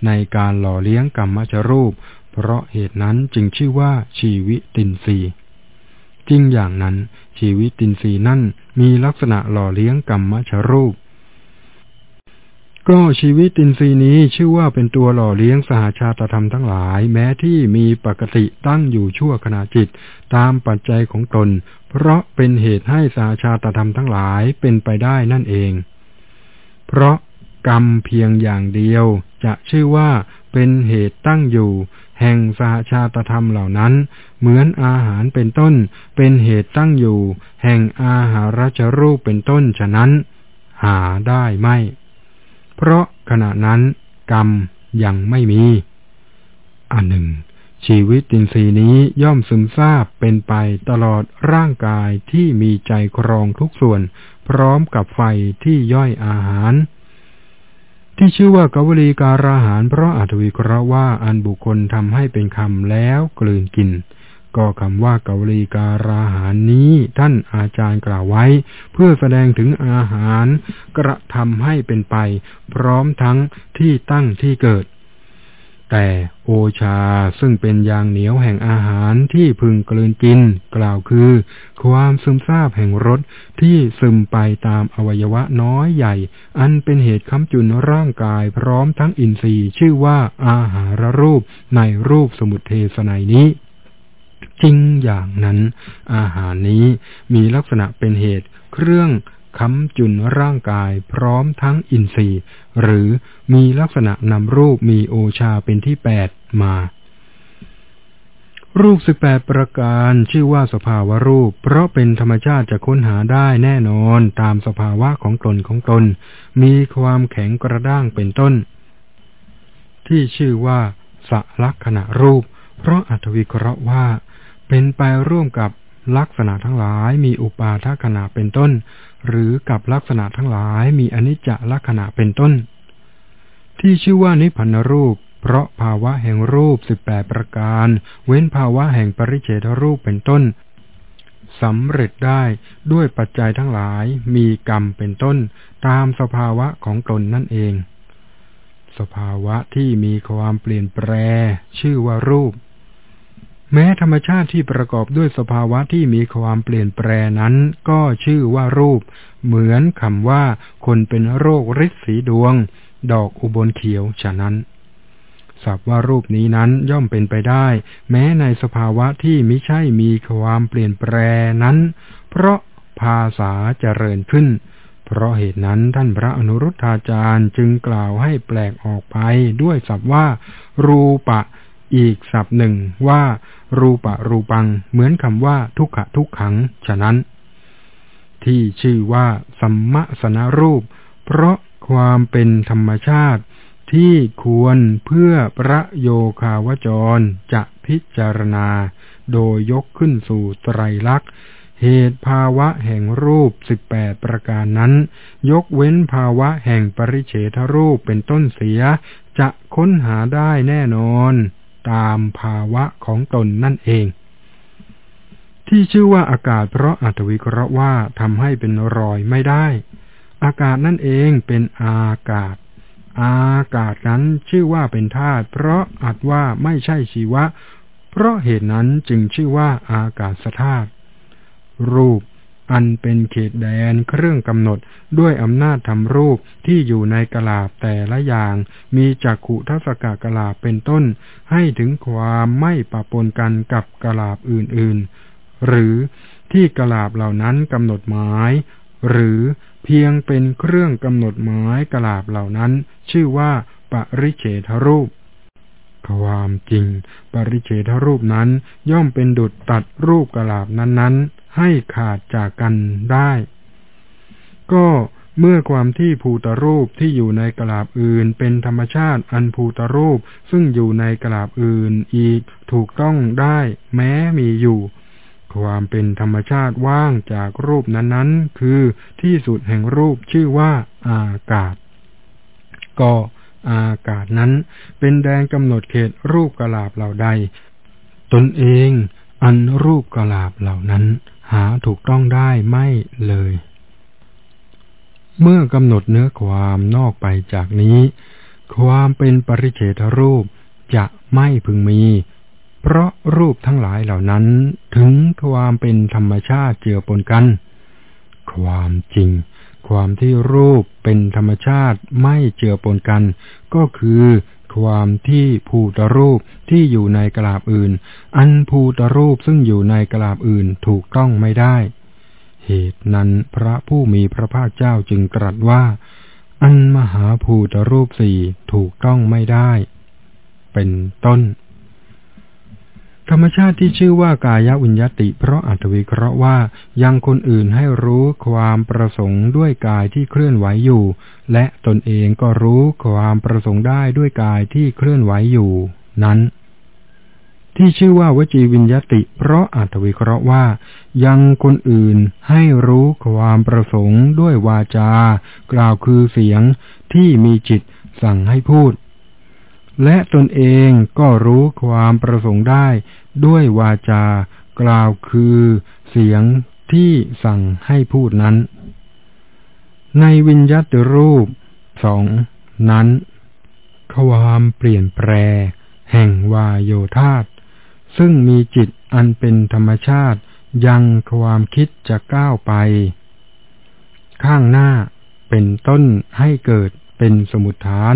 ในการหล่อเลี้ยงกรรมชรูป เพราะเหตุนั้นจึงชื่อว่าชีวิตินทรีย์จริงอย่างนั้นชีวิตินทรีย์นั่นมีลักษณะหล่อเลี้ยงกรรมชรูป ก็ชีวิตินทรีย์นี้ชื่อว่าเป็นตัวหล่อเลี้ยงสหาชาตธรรมทั้งหลาย แม้ที่มีปกติตั้งอยู่ชั่วขณะจิต ตามปัจจัยของตน เพราะเป็นเหตุให้สาชาตธรรมทั้งหลายเป็นไปได้นั่นเอง เพราะกรรมเพียงอย่างเดียว จะชื่อว่าเป็นเหตุตั้งอยู่ แห่งสาชาตธรรมเหล่านั้น เหมือนอาหารเป็นต้น เป็นเหตุตั้งอยู่ แห่งอาหารจรูปเป็นต้นฉะนั้น หาได้ไม่ เพราะขณะนั้นกรรมยังไม่มี อันหนึ่ง ชีวิตตินทรีย์นี้ย่อมซึมซาบเป็นไปตลอดร่างกายที่มีใจครองทุกส่วน พร้อมกับไฟที่ย่อยอาหาร ที่ชื่อว่ากวลีการาหารเพราะอัตวิเคราะห์ว่าอันบุคคลทำให้เป็นคำแล้วกลืนกิน ก็คำว่ากวลีการาหารนี้ท่านอาจารย์กล่าวไว้ เพื่อแสดงถึงอาหารกระทำให้เป็นไป พร้อมทั้งที่ตั้งที่เกิด แต่โอชาซึ่งเป็นยางเหนียวแห่งอาหารที่พึงกลืนกิน กล่าวคือ ความซึมซาบแห่งรสที่ซึมไปตามอวัยวะน้อยใหญ่ อันเป็นเหตุค้ำจุนร่างกายพร้อมทั้งอินทรีย์ชื่อว่าอาหารรูปในรูปสมุทเทสนัยนี้ จริงอย่างนั้น อาหารนี้มีลักษณะเป็นเหตุเครื่องค้ำจุนร่างกายพร้อมทั้งอินทรีย์ หรือมีลักษณะนำรูปมีโอชาเป็นที่แปดมา รูปสิบแปดประการชื่อว่าสภาวะรูป เพราะเป็นธรรมชาติจะค้นหาได้แน่นอนตามสภาวะของตนของตน มีความแข็งกระด้างเป็นต้น ที่ชื่อว่าสลักษณะรูป เพราะอัตวิเคราะห์ว่า เป็นไปร่วมกับลักษณะทั้งหลายมีอุปาทขณะเป็นต้น หรือกับลักษณะทั้งหลายมีอนิจจลักษณะเป็นต้น ที่ชื่อว่านิพพานรูป เพราะภาวะแห่งรูปสิบแปดประการ เว้นภาวะแห่งปริเฉทรูปเป็นต้นสำเร็จได้ด้วยปัจจัยทั้งหลายมีกรรมเป็นต้น ตามสภาวะของตนนั่นเอง สภาวะที่มีความเปลี่ยนแปร ชื่อว่ารูป แม้ธรรมชาติที่ประกอบด้วยสภาวะที่มีความเปลี่ยนแปรนั้น ก็ชื่อว่ารูป เหมือนคำว่า คนเป็นโรคฤทธิ์สีดวง ดอกอุบลเขียวฉะนั้นสับว่ารูปนี้นั้นย่อมเป็นไปได้ แม้ในสภาวะที่มิใช่มีความเปลี่ยนแปรนั้น เพราะภาษาเจริญขึ้น เพราะเหตุนั้นท่านพระอนุรุทธาจารย์จึงกล่าวให้แปลกออกไปด้วยสับว่า รูปะ อีกศัพท์หนึ่งว่า รูปะรูปังเหมือนคำว่าทุกขะทุกขัง ฉะนั้น ที่ชื่อว่าสัมมสนรูป เพราะความเป็นธรรมชาติที่ควรเพื่อพระโยคาวจรจะพิจารณา โดยยกขึ้นสู่ไตรลักษณ์ เหตุภาวะแห่งรูปสิบแปดประการนั้น ยกเว้นภาวะแห่งปริเฉทรูปเป็นต้นเสีย จะค้นหาได้แน่นอน ตามภาวะของตนนั่นเอง ที่ชื่อว่าอากาศเพราะอัตวิเคราะห์ว่าทำให้เป็นรอยไม่ได้ อากาศนั่นเองเป็นอากาศ อากาศนั้นชื่อว่าเป็นธาตุเพราะอัดว่าไม่ใช่ชีวะ เพราะเหตุนั้นจึงชื่อว่าอากาศธาตุรูป อันเป็นเขตแดนเครื่องกำหนดด้วยอำนาจทำรูปที่อยู่ในกลาบแต่ละอย่าง มีจักขุทัศกะกลาบเป็นต้น ให้ถึงความไม่ปะปนกันกับกลาบอื่นๆ หรือที่กลาบเหล่านั้นกำหนดหมาย หรือเพียงเป็นเครื่องกำหนดหมายกลาบเหล่านั้น ชื่อว่าปริเฉทรูป ความจริง ปริเฉทรูปนั้นย่อมเป็นดุจตัดรูปกลาบนั้นๆ ให้ขาดจากกันได้ ก็เมื่อความที่ภูตรูปที่อยู่ในกลาบอื่น เป็นธรรมชาติอันภูตรูปซึ่งอยู่ในกลาบอื่นอีกถูกต้องได้แม้มีอยู่ ความเป็นธรรมชาติว่างจากรูปนั้นๆ คือที่สุดแห่งรูปชื่อว่าอากาศ ก็ อากาศนั้น เป็นแดงกำหนดเขตรูปกลาบเหล่าใด ตนเองอันรูปกลาบเหล่านั้น หาถูกต้องได้ไม่เลย เมื่อกำหนดเนื้อความนอกไปจากนี้ ความเป็นปริเฉทรูปจะไม่พึงมี เพราะรูปทั้งหลายเหล่านั้น ถึงความเป็นธรรมชาติเจือปนกัน ความจริง ความที่รูปเป็นธรรมชาติไม่เจือปนกัน ก็คือ ความที่ภูตรูปที่อยู่ในกลาบอื่น อันภูตรูปซึ่งอยู่ในกลาบอื่นถูกต้องไม่ได้ เหตุนั้นพระผู้มีพระภาคเจ้าจึงตรัสว่า อันมหาภูตรูปสี่ถูกต้องไม่ได้ เป็นต้น ธรรมชาติที่ชื่อว่ากายวิญญาติ เพราะอัตวิเคราะห์ว่ายังคนอื่นให้รู้ความประสงค์ด้วยกายที่เคลื่อนไหวอยู่ และตนเองก็รู้ความประสงค์ได้ด้วยกายที่เคลื่อนไหวอยู่ นั้น ที่ชื่อว่าวจีวิญญาติ เพราะอัตวิเคราะห์ว่า ยังคนอื่นให้รู้ความประสงค์ด้วยวาจา กล่าวคือเสียงที่มีจิตสั่งให้พูด และตนเองก็รู้ความประสงค์ได้ด้วยวาจากล่าวคือเสียงที่สั่งให้พูดนั้น ในวิญญาตรูปสองนั้น ความเปลี่ยนแปลแห่งวายโยธาตซึ่งมีจิตอันเป็นธรรมชาติยังความคิดจะก้าวไป ข้างหน้าเป็นต้นให้เกิดเป็นสมุทฐาน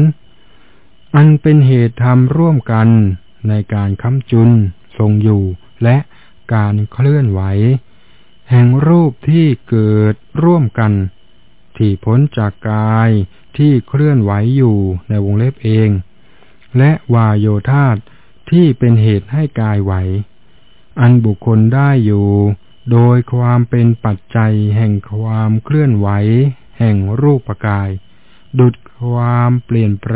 อันเป็นเหตุทำร่วมกันในการค้ำจุน ทรงอยู่ และการเคลื่อนไหว แห่งรูปที่เกิดร่วมกัน ที่พ้นจากกายที่เคลื่อนไหวอยู่ในวงเล็บเอง และวายโยธาตที่เป็นเหตุให้กายไหว อันบุคคลได้อยู่ โดยความเป็นปัจจัยแห่งความเคลื่อนไหว แห่งรูปกาย ดุด ความเปลี่ยนแปล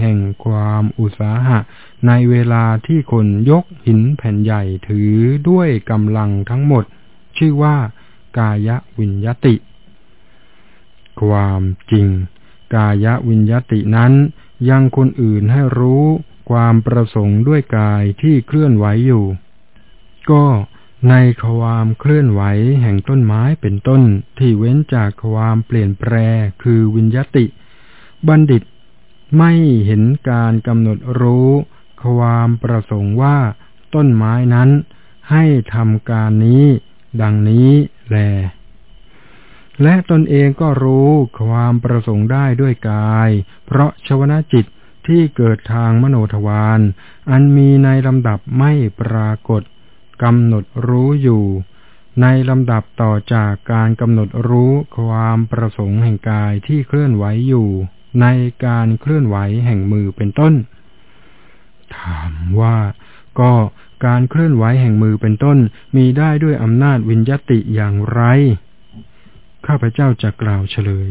แห่งความอุตสาหะ ในเวลาที่คนยกหินแผ่นใหญ่ถือด้วยกำลังทั้งหมด ชื่อว่ากายวิญญติ ความจริง กายวิญญตินั้น ยังคนอื่นให้รู้ความประสงค์ด้วยกายที่เคลื่อนไหวอยู่ ก็ในความเคลื่อนไหวแห่งต้นไม้เป็นต้นที่เว้นจากความเปลี่ยนแปลคือวิญญติ บัณฑิตไม่เห็นการกำหนดรู้ ความประสงค์ว่าต้นไม้นั้น ให้ทำการนี้ ดังนี้แล และตนเองก็รู้ความประสงค์ได้ด้วยกาย เพราะชวนาจิตที่เกิดทางมโนทวารอันมีในลำดับไม่ปรากฏกำหนดรู้อยู่ ในลำดับต่อจากการกำหนดรู้ความประสงค์แห่งกายที่เคลื่อนไหวอยู่ ในการเคลื่อนไหวแห่งมือเป็นต้น ถามว่าก็การเคลื่อนไหวแห่งมือเป็นต้นมีได้ด้วยอำนาจวิญญาติอย่างไร ข้าพเจ้าจะกล่าวเฉลย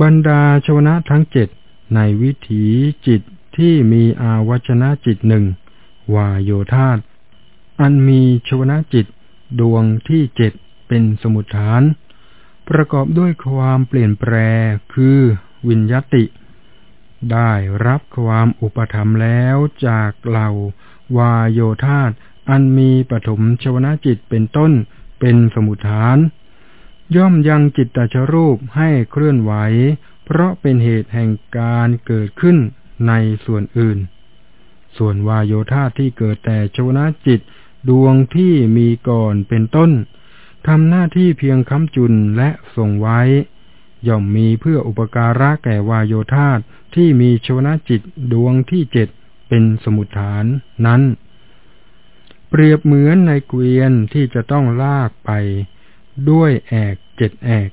บรรดาชวนะทั้งเจ็ดในวิถีจิตที่มีอาวัชนะจิตหนึ่งวาโยธาตอันมีชวนะจิตดวงที่เจ็ดเป็นสมุทฐาน ประกอบด้วยความเปลี่ยนแปลคือ วิญญาติ ได้รับความอุปถัมแล้วจากเหล่าวาโยธาตอันมีปฐมชวนาจิตเป็นต้นเป็นสมุทฐาน ย่อมยังจิตตชรูปให้เคลื่อนไหว เพราะเป็นเหตุแห่งการเกิดขึ้นในส่วนอื่น ส่วนวายโยธาที่เกิดแต่ชวนาจิตดวงที่มีก่อนเป็นต้นทำหน้าที่เพียงค้ำจุนและส่งไว้ ย่อมมีเพื่ออุปการะแก่วายโยธาตที่มีชวนาจิตดวงที่เจ็ดเป็นสมุทฐานนั้น เปรียบเหมือนในเกวียนที่จะต้องลากไป ด้วยแอกเจ็ดแอก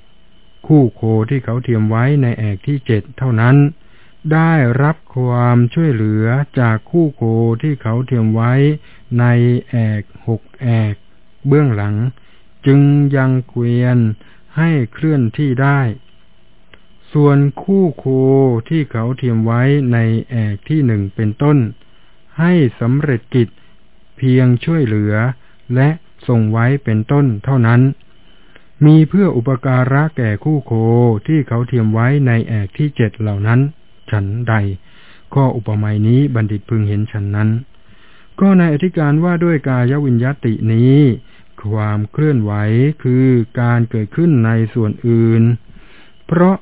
คู่โคที่เขาเทียมไว้ในแอกที่เจ็ดเท่านั้น ได้รับความช่วยเหลือจากคู่โคที่เขาเทียมไว้ในแอกหกแอก เบื้องหลัง จึงยังเกวียนให้เคลื่อนที่ได้ ส่วนคู่โคที่เขาเทียมไว้ในแอกที่หนึ่งเป็นต้น ให้สำเร็จกิจเพียงช่วยเหลือและส่งไว้เป็นต้นเท่านั้น มีเพื่ออุปการะแก่คู่โคที่เขาเทียมไว้ในแอกที่เจ็ดเหล่านั้น ฉันใดก็อุปมาณนี้บัณฑิตพึงเห็นฉันนั้น ก็ในอธิการว่าด้วยกายวิญญาตินี้ ความเคลื่อนไหวคือการเกิดขึ้นในส่วนอื่น เพราะ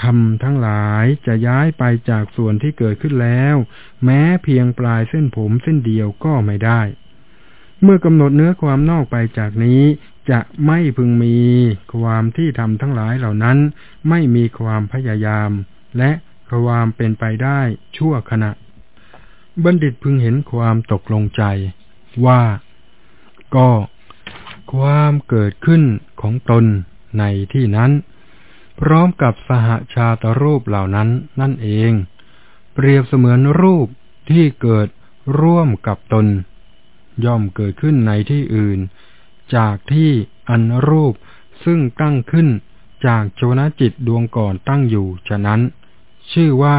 ธรรมทั้งหลายจะย้ายไปจากส่วนที่เกิดขึ้นแล้ว แม้เพียงปลายเส้นผมเส้นเดียวก็ไม่ได้ เมื่อกำหนดเนื้อความนอกไปจากนี้จะไม่พึงมีความที่ทำทั้งหลายเหล่านั้น ไม่มีความพยายาม และความเป็นไปได้ชั่วขณะ บัณฑิตพึงเห็นความตกลงใจว่าก็ความเกิดขึ้นของตนในที่นั้น พร้อมกับสหชาตรูปเหล่านั้นนั่นเอง เปรียบเสมือนรูปที่เกิดร่วมกับตน ย่อมเกิดขึ้นในที่อื่น จากที่อันรูปซึ่งตั้งขึ้นจากโชนจิตดวงก่อนตั้งอยู่ฉะนั้น ชื่อว่า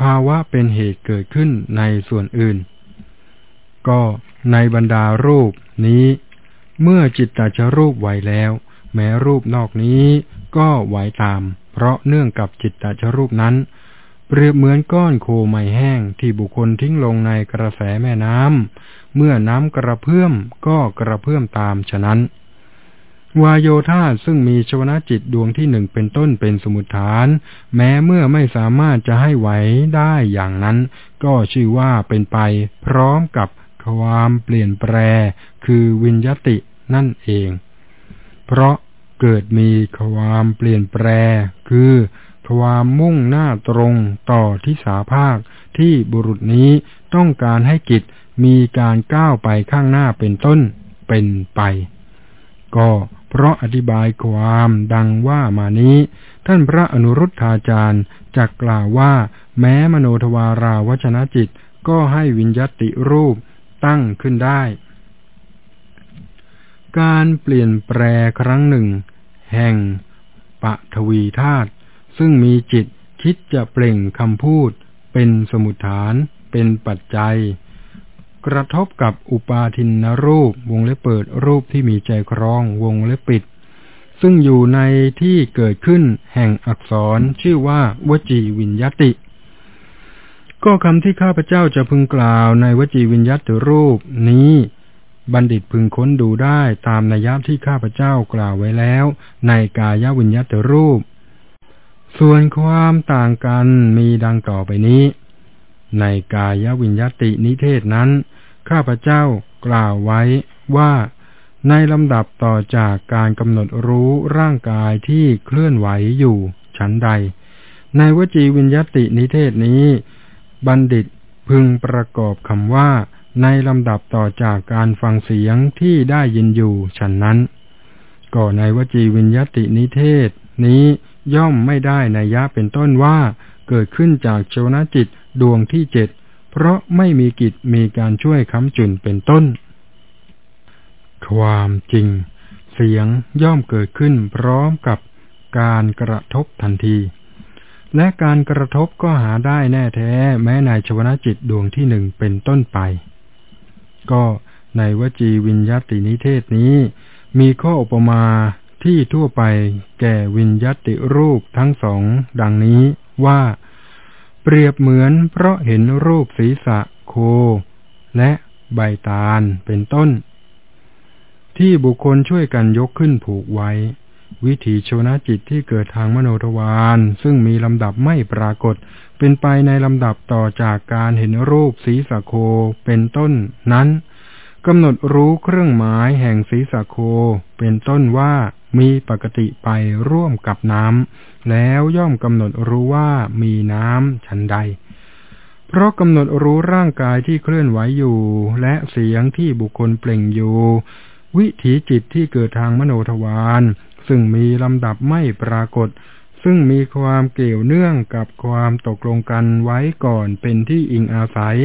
ภาวะเป็นเหตุเกิดขึ้นในส่วนอื่น ก็ในบรรดารูปนี้ เมื่อจิตตจรูปไหวแล้ว แม้รูปนอกนี้ ก็ไหวตาม เพราะเนื่องกับจิตตจรูปนั้น เปรียบเหมือนก้อนโคไม้แห้งที่บุคคลทิ้งลงในกระแสแม่น้ำเมื่อน้ำกระเพื่อมก็กระเพื่อมตามฉะนั้น วายโยธาซึ่งมีชวนาจิตดวงที่หนึ่งเป็นต้นเป็นสมุทฐาน แม้เมื่อไม่สามารถจะให้ไหวได้อย่างนั้น ก็ชื่อว่าเป็นไปพร้อมกับความเปลี่ยนแปลคือวิญญตินั่นเอง เพราะ เกิดมีความเปลี่ยนแปลคือความมุ่งหน้าตรงต่อที่สาภาคที่บุรุษนี้ต้องการให้กิจมีการก้าวไปข้างหน้าเป็นต้นเป็นไป ก็เพราะอธิบายความดังว่ามานี้ ท่านพระอนุรุทธาจารย์จักกล่าวว่า แม้มโนทวาราวชนะจิตก็ให้วิญญติรูปตั้งขึ้นได้ การเปลี่ยนแปลครั้งหนึ่ง แห่งปะทวีธาตุซึ่งมีจิตคิดจะเปล่งคำพูด เป็นสมุทฐาน เป็นปัจจัย กระทบกับอุปาทินรูปวงเล็บเปิดรูปที่มีใจครองวงเล็บปิด ซึ่งอยู่ในที่เกิดขึ้นแห่งอักษรชื่อว่าวจีวิญญติ ก็คำที่ข้าพเจ้าจะพึงกล่าวในวจีวิญญติรูปนี้ บัณฑิตพึงค้นดูได้ตามนัยยะที่ข้าพเจ้ากล่าวไว้แล้ว ในกายวิญญาติรูป ส่วนความต่างกันมีดังต่อไปนี้ ในกายวิญญาตินิเทศนั้น ข้าพเจ้ากล่าวไว้ว่าในลำดับต่อจากการกำหนดรู้ร่างกายที่เคลื่อนไหวอยู่ชั้นใด ในวจีวิญญาตินิเทศนี้ บัณฑิตพึงประกอบคำว่า ในลำดับต่อจากการฟังเสียงที่ได้ยินอยู่ฉันนั้นก็ในวจีวิญญาตินิเทศ นี้ย่อมไม่ได้ในยะเป็นต้นว่าเกิดขึ้นจากโชนจิตดวงที่เจ็ด เพราะไม่มีกิจมีการช่วยค้ำจุนเป็นต้น ความจริง เสียงย่อมเกิดขึ้นพร้อมกับการกระทบทันที และการกระทบก็หาได้แน่แท้แม้ในชวนาจิตดวงที่หนึ่งเป็นต้นไป ก็ในวจีวิญญาตินิเทศนี้ มีข้ออุปมาที่ทั่วไปแก่วิญญาติรูปทั้งสองดังนี้ว่า เปรียบเหมือนเพราะเห็นรูปศีรษะโค และใบตาลเป็นต้น ที่บุคคลช่วยกันยกขึ้นผูกไว้ วิถีโชนะจิตที่เกิดทางมโนทวารซึ่งมีลำดับไม่ปรากฏ เป็นไปในลำดับต่อจากการเห็นรูปศีรษะโคเป็นต้นนั้นกำหนดรู้เครื่องหมายแห่งศีรษะโคเป็นต้นว่ามีปกติไปร่วมกับน้ำแล้วย่อมกำหนดรู้ว่ามีน้ำชันใด เพราะกำหนดรู้ร่างกายที่เคลื่อนไหวอยู่ และเสียงที่บุคคลเปล่งอยู่ วิถีจิตที่เกิดทางมโนทวารซึ่งมีลำดับไม่ปรากฏ ซึ่งมีความเกี่ยวเนื่องกับความตกลงกันไว้ก่อนเป็นที่อิงอาศัย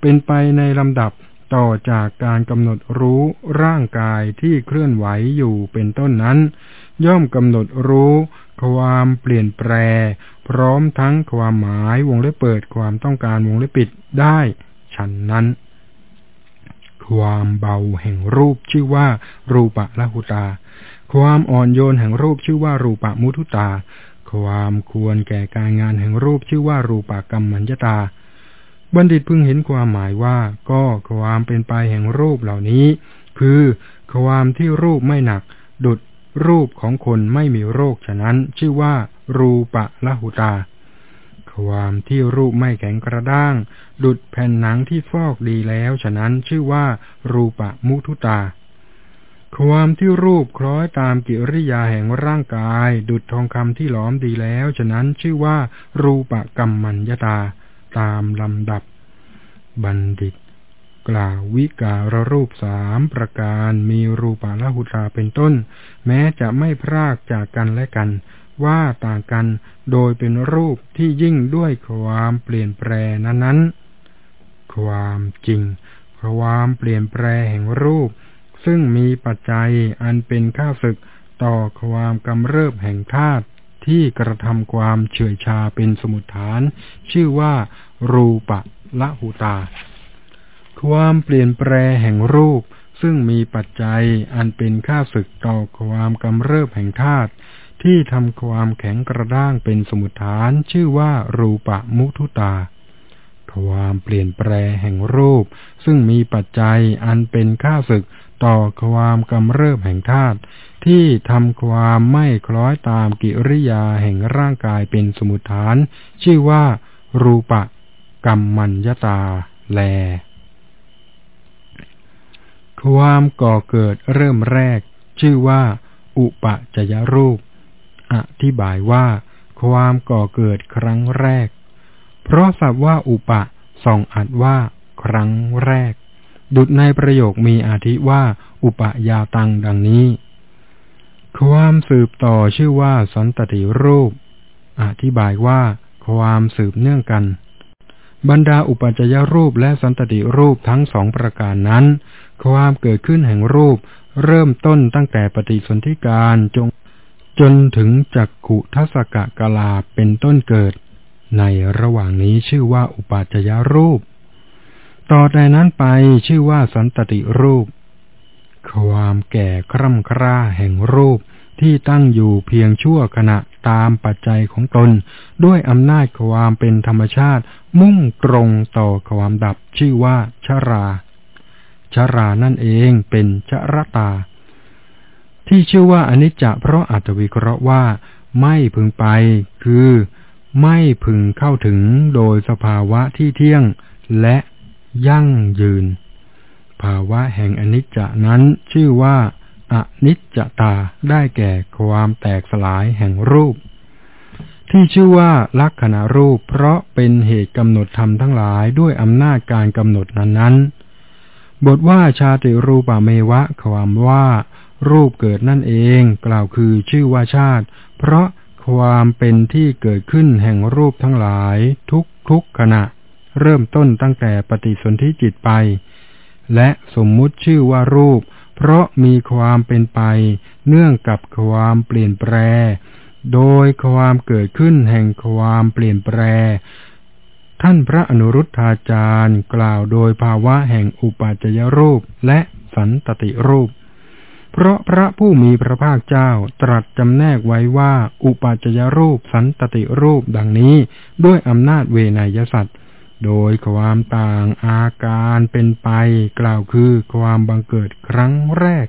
เป็นไปในลำดับต่อจากการกำหนดรู้ร่างกายที่เคลื่อนไหวอยู่เป็นต้นนั้น ย่อมกำหนดรู้ ความเปลี่ยนแปลพร้อมทั้งความหมายวงเล็บเปิดความต้องการวงเล็บปิดได้ฉันนั้น ความเบาแห่งรูปชื่อว่า รูปะละหุตา ความอ่อนโยนแห่งรูปชื่อว่ารูปะมุทุตา ความควรแก่การงานแห่งรูปชื่อว่ารูปะกรรมมัญญตา บัณฑิตพึงเห็นความหมายว่าก็ความเป็นไปแห่งรูปเหล่านี้ คือความที่รูปไม่หนัก ดุดรูปของคนไม่มีโรคฉะนั้น ชื่อว่า รูปะละหุตา ความที่รูปไม่แข็งกระด้าง ดุดแผ่นหนังที่ฟอกดีแล้ว ฉะนั้นชื่อว่า รูปะมุทุตา ความที่รูปคล้อยตามกิริยาแห่งร่างกาย ดุดทองคำที่หลอมดีแล้ว ฉะนั้นชื่อว่า รูปกรรมมัญญาตา ตามลำดับ บัณฑิต กล่าววิการรูปสามประการมีรูปละหุตาเป็นต้น แม้จะไม่พรากจากกันและกัน ว่าต่างกันโดยเป็นรูปที่ยิ่งด้วยความเปลี่ยนแปลนั้นๆ ความจริงความเปลี่ยนแปลแห่งรูป ซึ่งมีปัจจัยอันเป็นข้าศึกต่อความกำเริบแห่งธาตุที่กระทำความเฉื่อยชาเป็นสมุทฐาน ชื่อว่า รูปะละหูตา ความเปลี่ยนแปลแห่งรูป ซึ่งมีปัจจัยอันเป็นข้าศึกต่อความกำเริบแห่งธาตุที่ทำความแข็งกระด้างเป็นสมุทฐาน ชื่อว่ารูปะมุทุตา ความเปลี่ยนแปลแห่งรูป ซึ่งมีปัจจัยอันเป็นข้าศึก ต่อความกำเริบแห่งธาตุที่ทำความไม่คล้อยตามกิริยาแห่งร่างกายเป็นสมุทฐาน ชื่อว่า รูปะกรรมมัญญาตาแล ความก่อเกิดเริ่มแรก ชื่อว่า อุปจยรูป อธิบายว่า ความก่อเกิดครั้งแรก เพราะศัพท์ว่าอุปะส่องอัดว่า ครั้งแรก ดุดในประโยคมีอาทิว่า อุปยาตังดังนี้ ความสืบต่อชื่อว่าสันตติรูป อธิบายว่า ความสืบเนื่องกัน บรรดาอุปจยรูปและสันตติรูปทั้งสองประการนั้น ความเกิดขึ้นแห่งรูป เริ่มต้นตั้งแต่ปฏิสนธิการจงจนถึงจักขุทัศกะกลาเป็นต้นเกิด ในระหว่างนี้ชื่อว่าอุปจยรูป ต่อแต่นั้นไปชื่อว่าสันตติรูป ความแก่คร่ำคร่าแห่งรูปที่ตั้งอยู่เพียงชั่วขณะตามปัจจัยของตน ด้วยอำนาจความเป็นธรรมชาติ มุ่งตรงต่อความดับชื่อว่าชราชรานั่นเองเป็นชรตา ที่ชื่อว่าอนิจจะเพราะอัตวิเคราะห์ว่า ไม่พึงไปคือ ไม่พึงเข้าถึงโดยสภาวะที่เที่ยง และ ยั่งยืน ภาวะแห่งอนิจจานั้นชื่อว่าอนิจจตาได้แก่ความแตกสลายแห่งรูป ที่ชื่อว่าลักษณะรูป เพราะเป็นเหตุกำหนดธรรมทั้งหลายด้วยอำนาจการกำหนดนั้นๆ บทว่าชาติรูปะเมวะ ความว่า รูปเกิดนั่นเอง กล่าวคือชื่อว่าชาติ เพราะความเป็นที่เกิดขึ้นแห่งรูปทั้งหลายทุกทุกขณะ เริ่มต้นตั้งแต่ปฏิสนธิจิตไป และสมมุติชื่อว่ารูป เพราะมีความเป็นไป เนื่องกับความเปลี่ยนแปลโดยความเกิดขึ้นแห่งความเปลี่ยนแปลท่านพระอนุรุทธาจารย์กล่าวโดยภาวะแห่งอุปาจยรูปและสันตติรูปเพราะพระผู้มีพระภาคเจ้าตรัสจำแนกไว้ว่า อุปาจยรูปสันตติรูปดังนี้ ด้วยอำนาจเวนยสัตว์ โดยความต่างอาการเป็นไปกล่าวคือความบังเกิดครั้งแรก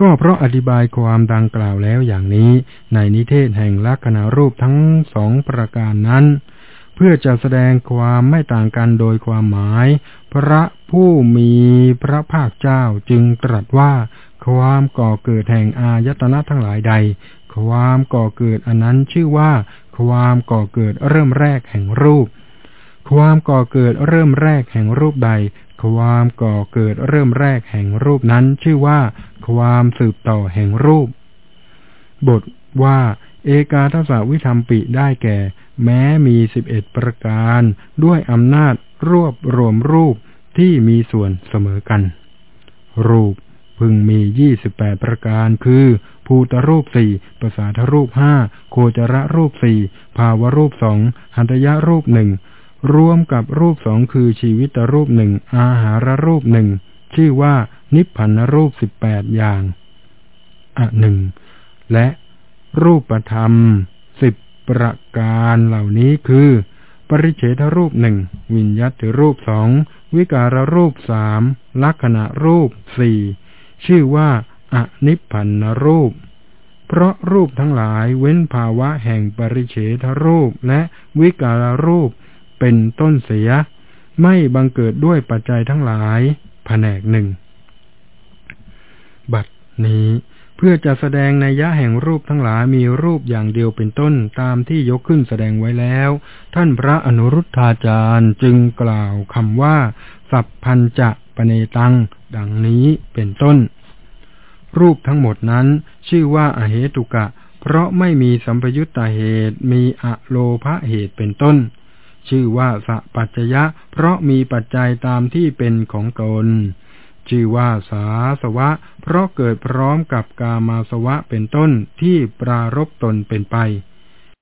ก็เพราะอธิบายความดังกล่าวแล้วอย่างนี้ ในนิเทศแห่งลักษณะรูปทั้งสองประการนั้น เพื่อจะแสดงความไม่ต่างกันโดยความหมาย พระผู้มีพระภาคเจ้าจึงตรัสว่า ความก่อเกิดแห่งอายตนะทั้งหลายใด ความก่อเกิดอันนั้นชื่อว่าความก่อเกิดเริ่มแรกแห่งรูป ความก่อเกิดเริ่มแรกแห่งรูปใด ความก่อเกิดเริ่มแรกแห่งรูปนั้นชื่อว่า ความสืบต่อแห่งรูป บทว่า เอกาทศวิธรรมปิได้แก่ แม้มีสิบเอ็ดประการ ด้วยอำนาจรวบรวมรูปที่มีส่วนเสมอกัน รูปพึงมียี่สิบแปดประการ คือ ภูตรูปสี่ประสาทรูปห้า โคจรรูปสี่ ภาวรูปสองหันตยรูปหนึ่ง รวมกับรูปสองคือชีวิตรูปหนึ่งอาหารรูปหนึ่งชื่อว่านิพพานรูปสิบแปดอย่างอะหนึ่งและรูปธรรมสิบประการเหล่านี้คือ ปริเฉทรูปหนึ่งวิญญัตรูปสองวิการรูปสามลักษณะรูปสี่ชื่อว่าอนิพพานรูป เพราะรูปทั้งหลายเว้นภาวะแห่งปริเฉทรูปและวิการรูป เป็นต้นเสีย ไม่บังเกิดด้วยปัจจัยทั้งหลายแผนกหนึ่ง บัดนี้เพื่อจะแสดงในยะแห่งรูปทั้งหลายมีรูปอย่างเดียวเป็นต้นตามที่ยกขึ้นแสดงไว้แล้ว ท่านพระอนุรุทธาจารย์จึงกล่าวคำว่า สัพพัญจะปเนตัง ดังนี้เป็นต้น รูปทั้งหมดนั้น ชื่อว่าอเหตุกะ เพราะไม่มีสัมปยุตตาเหตุมีอะโลภะเหตุเป็นต้น ชื่อว่าสปัจจยะ เพราะมีปัจจัยตามที่เป็นของตน ชื่อว่าสาสวะ เพราะเกิดพร้อมกับกามาสวะเป็นต้นที่ปรารบตนเป็นไป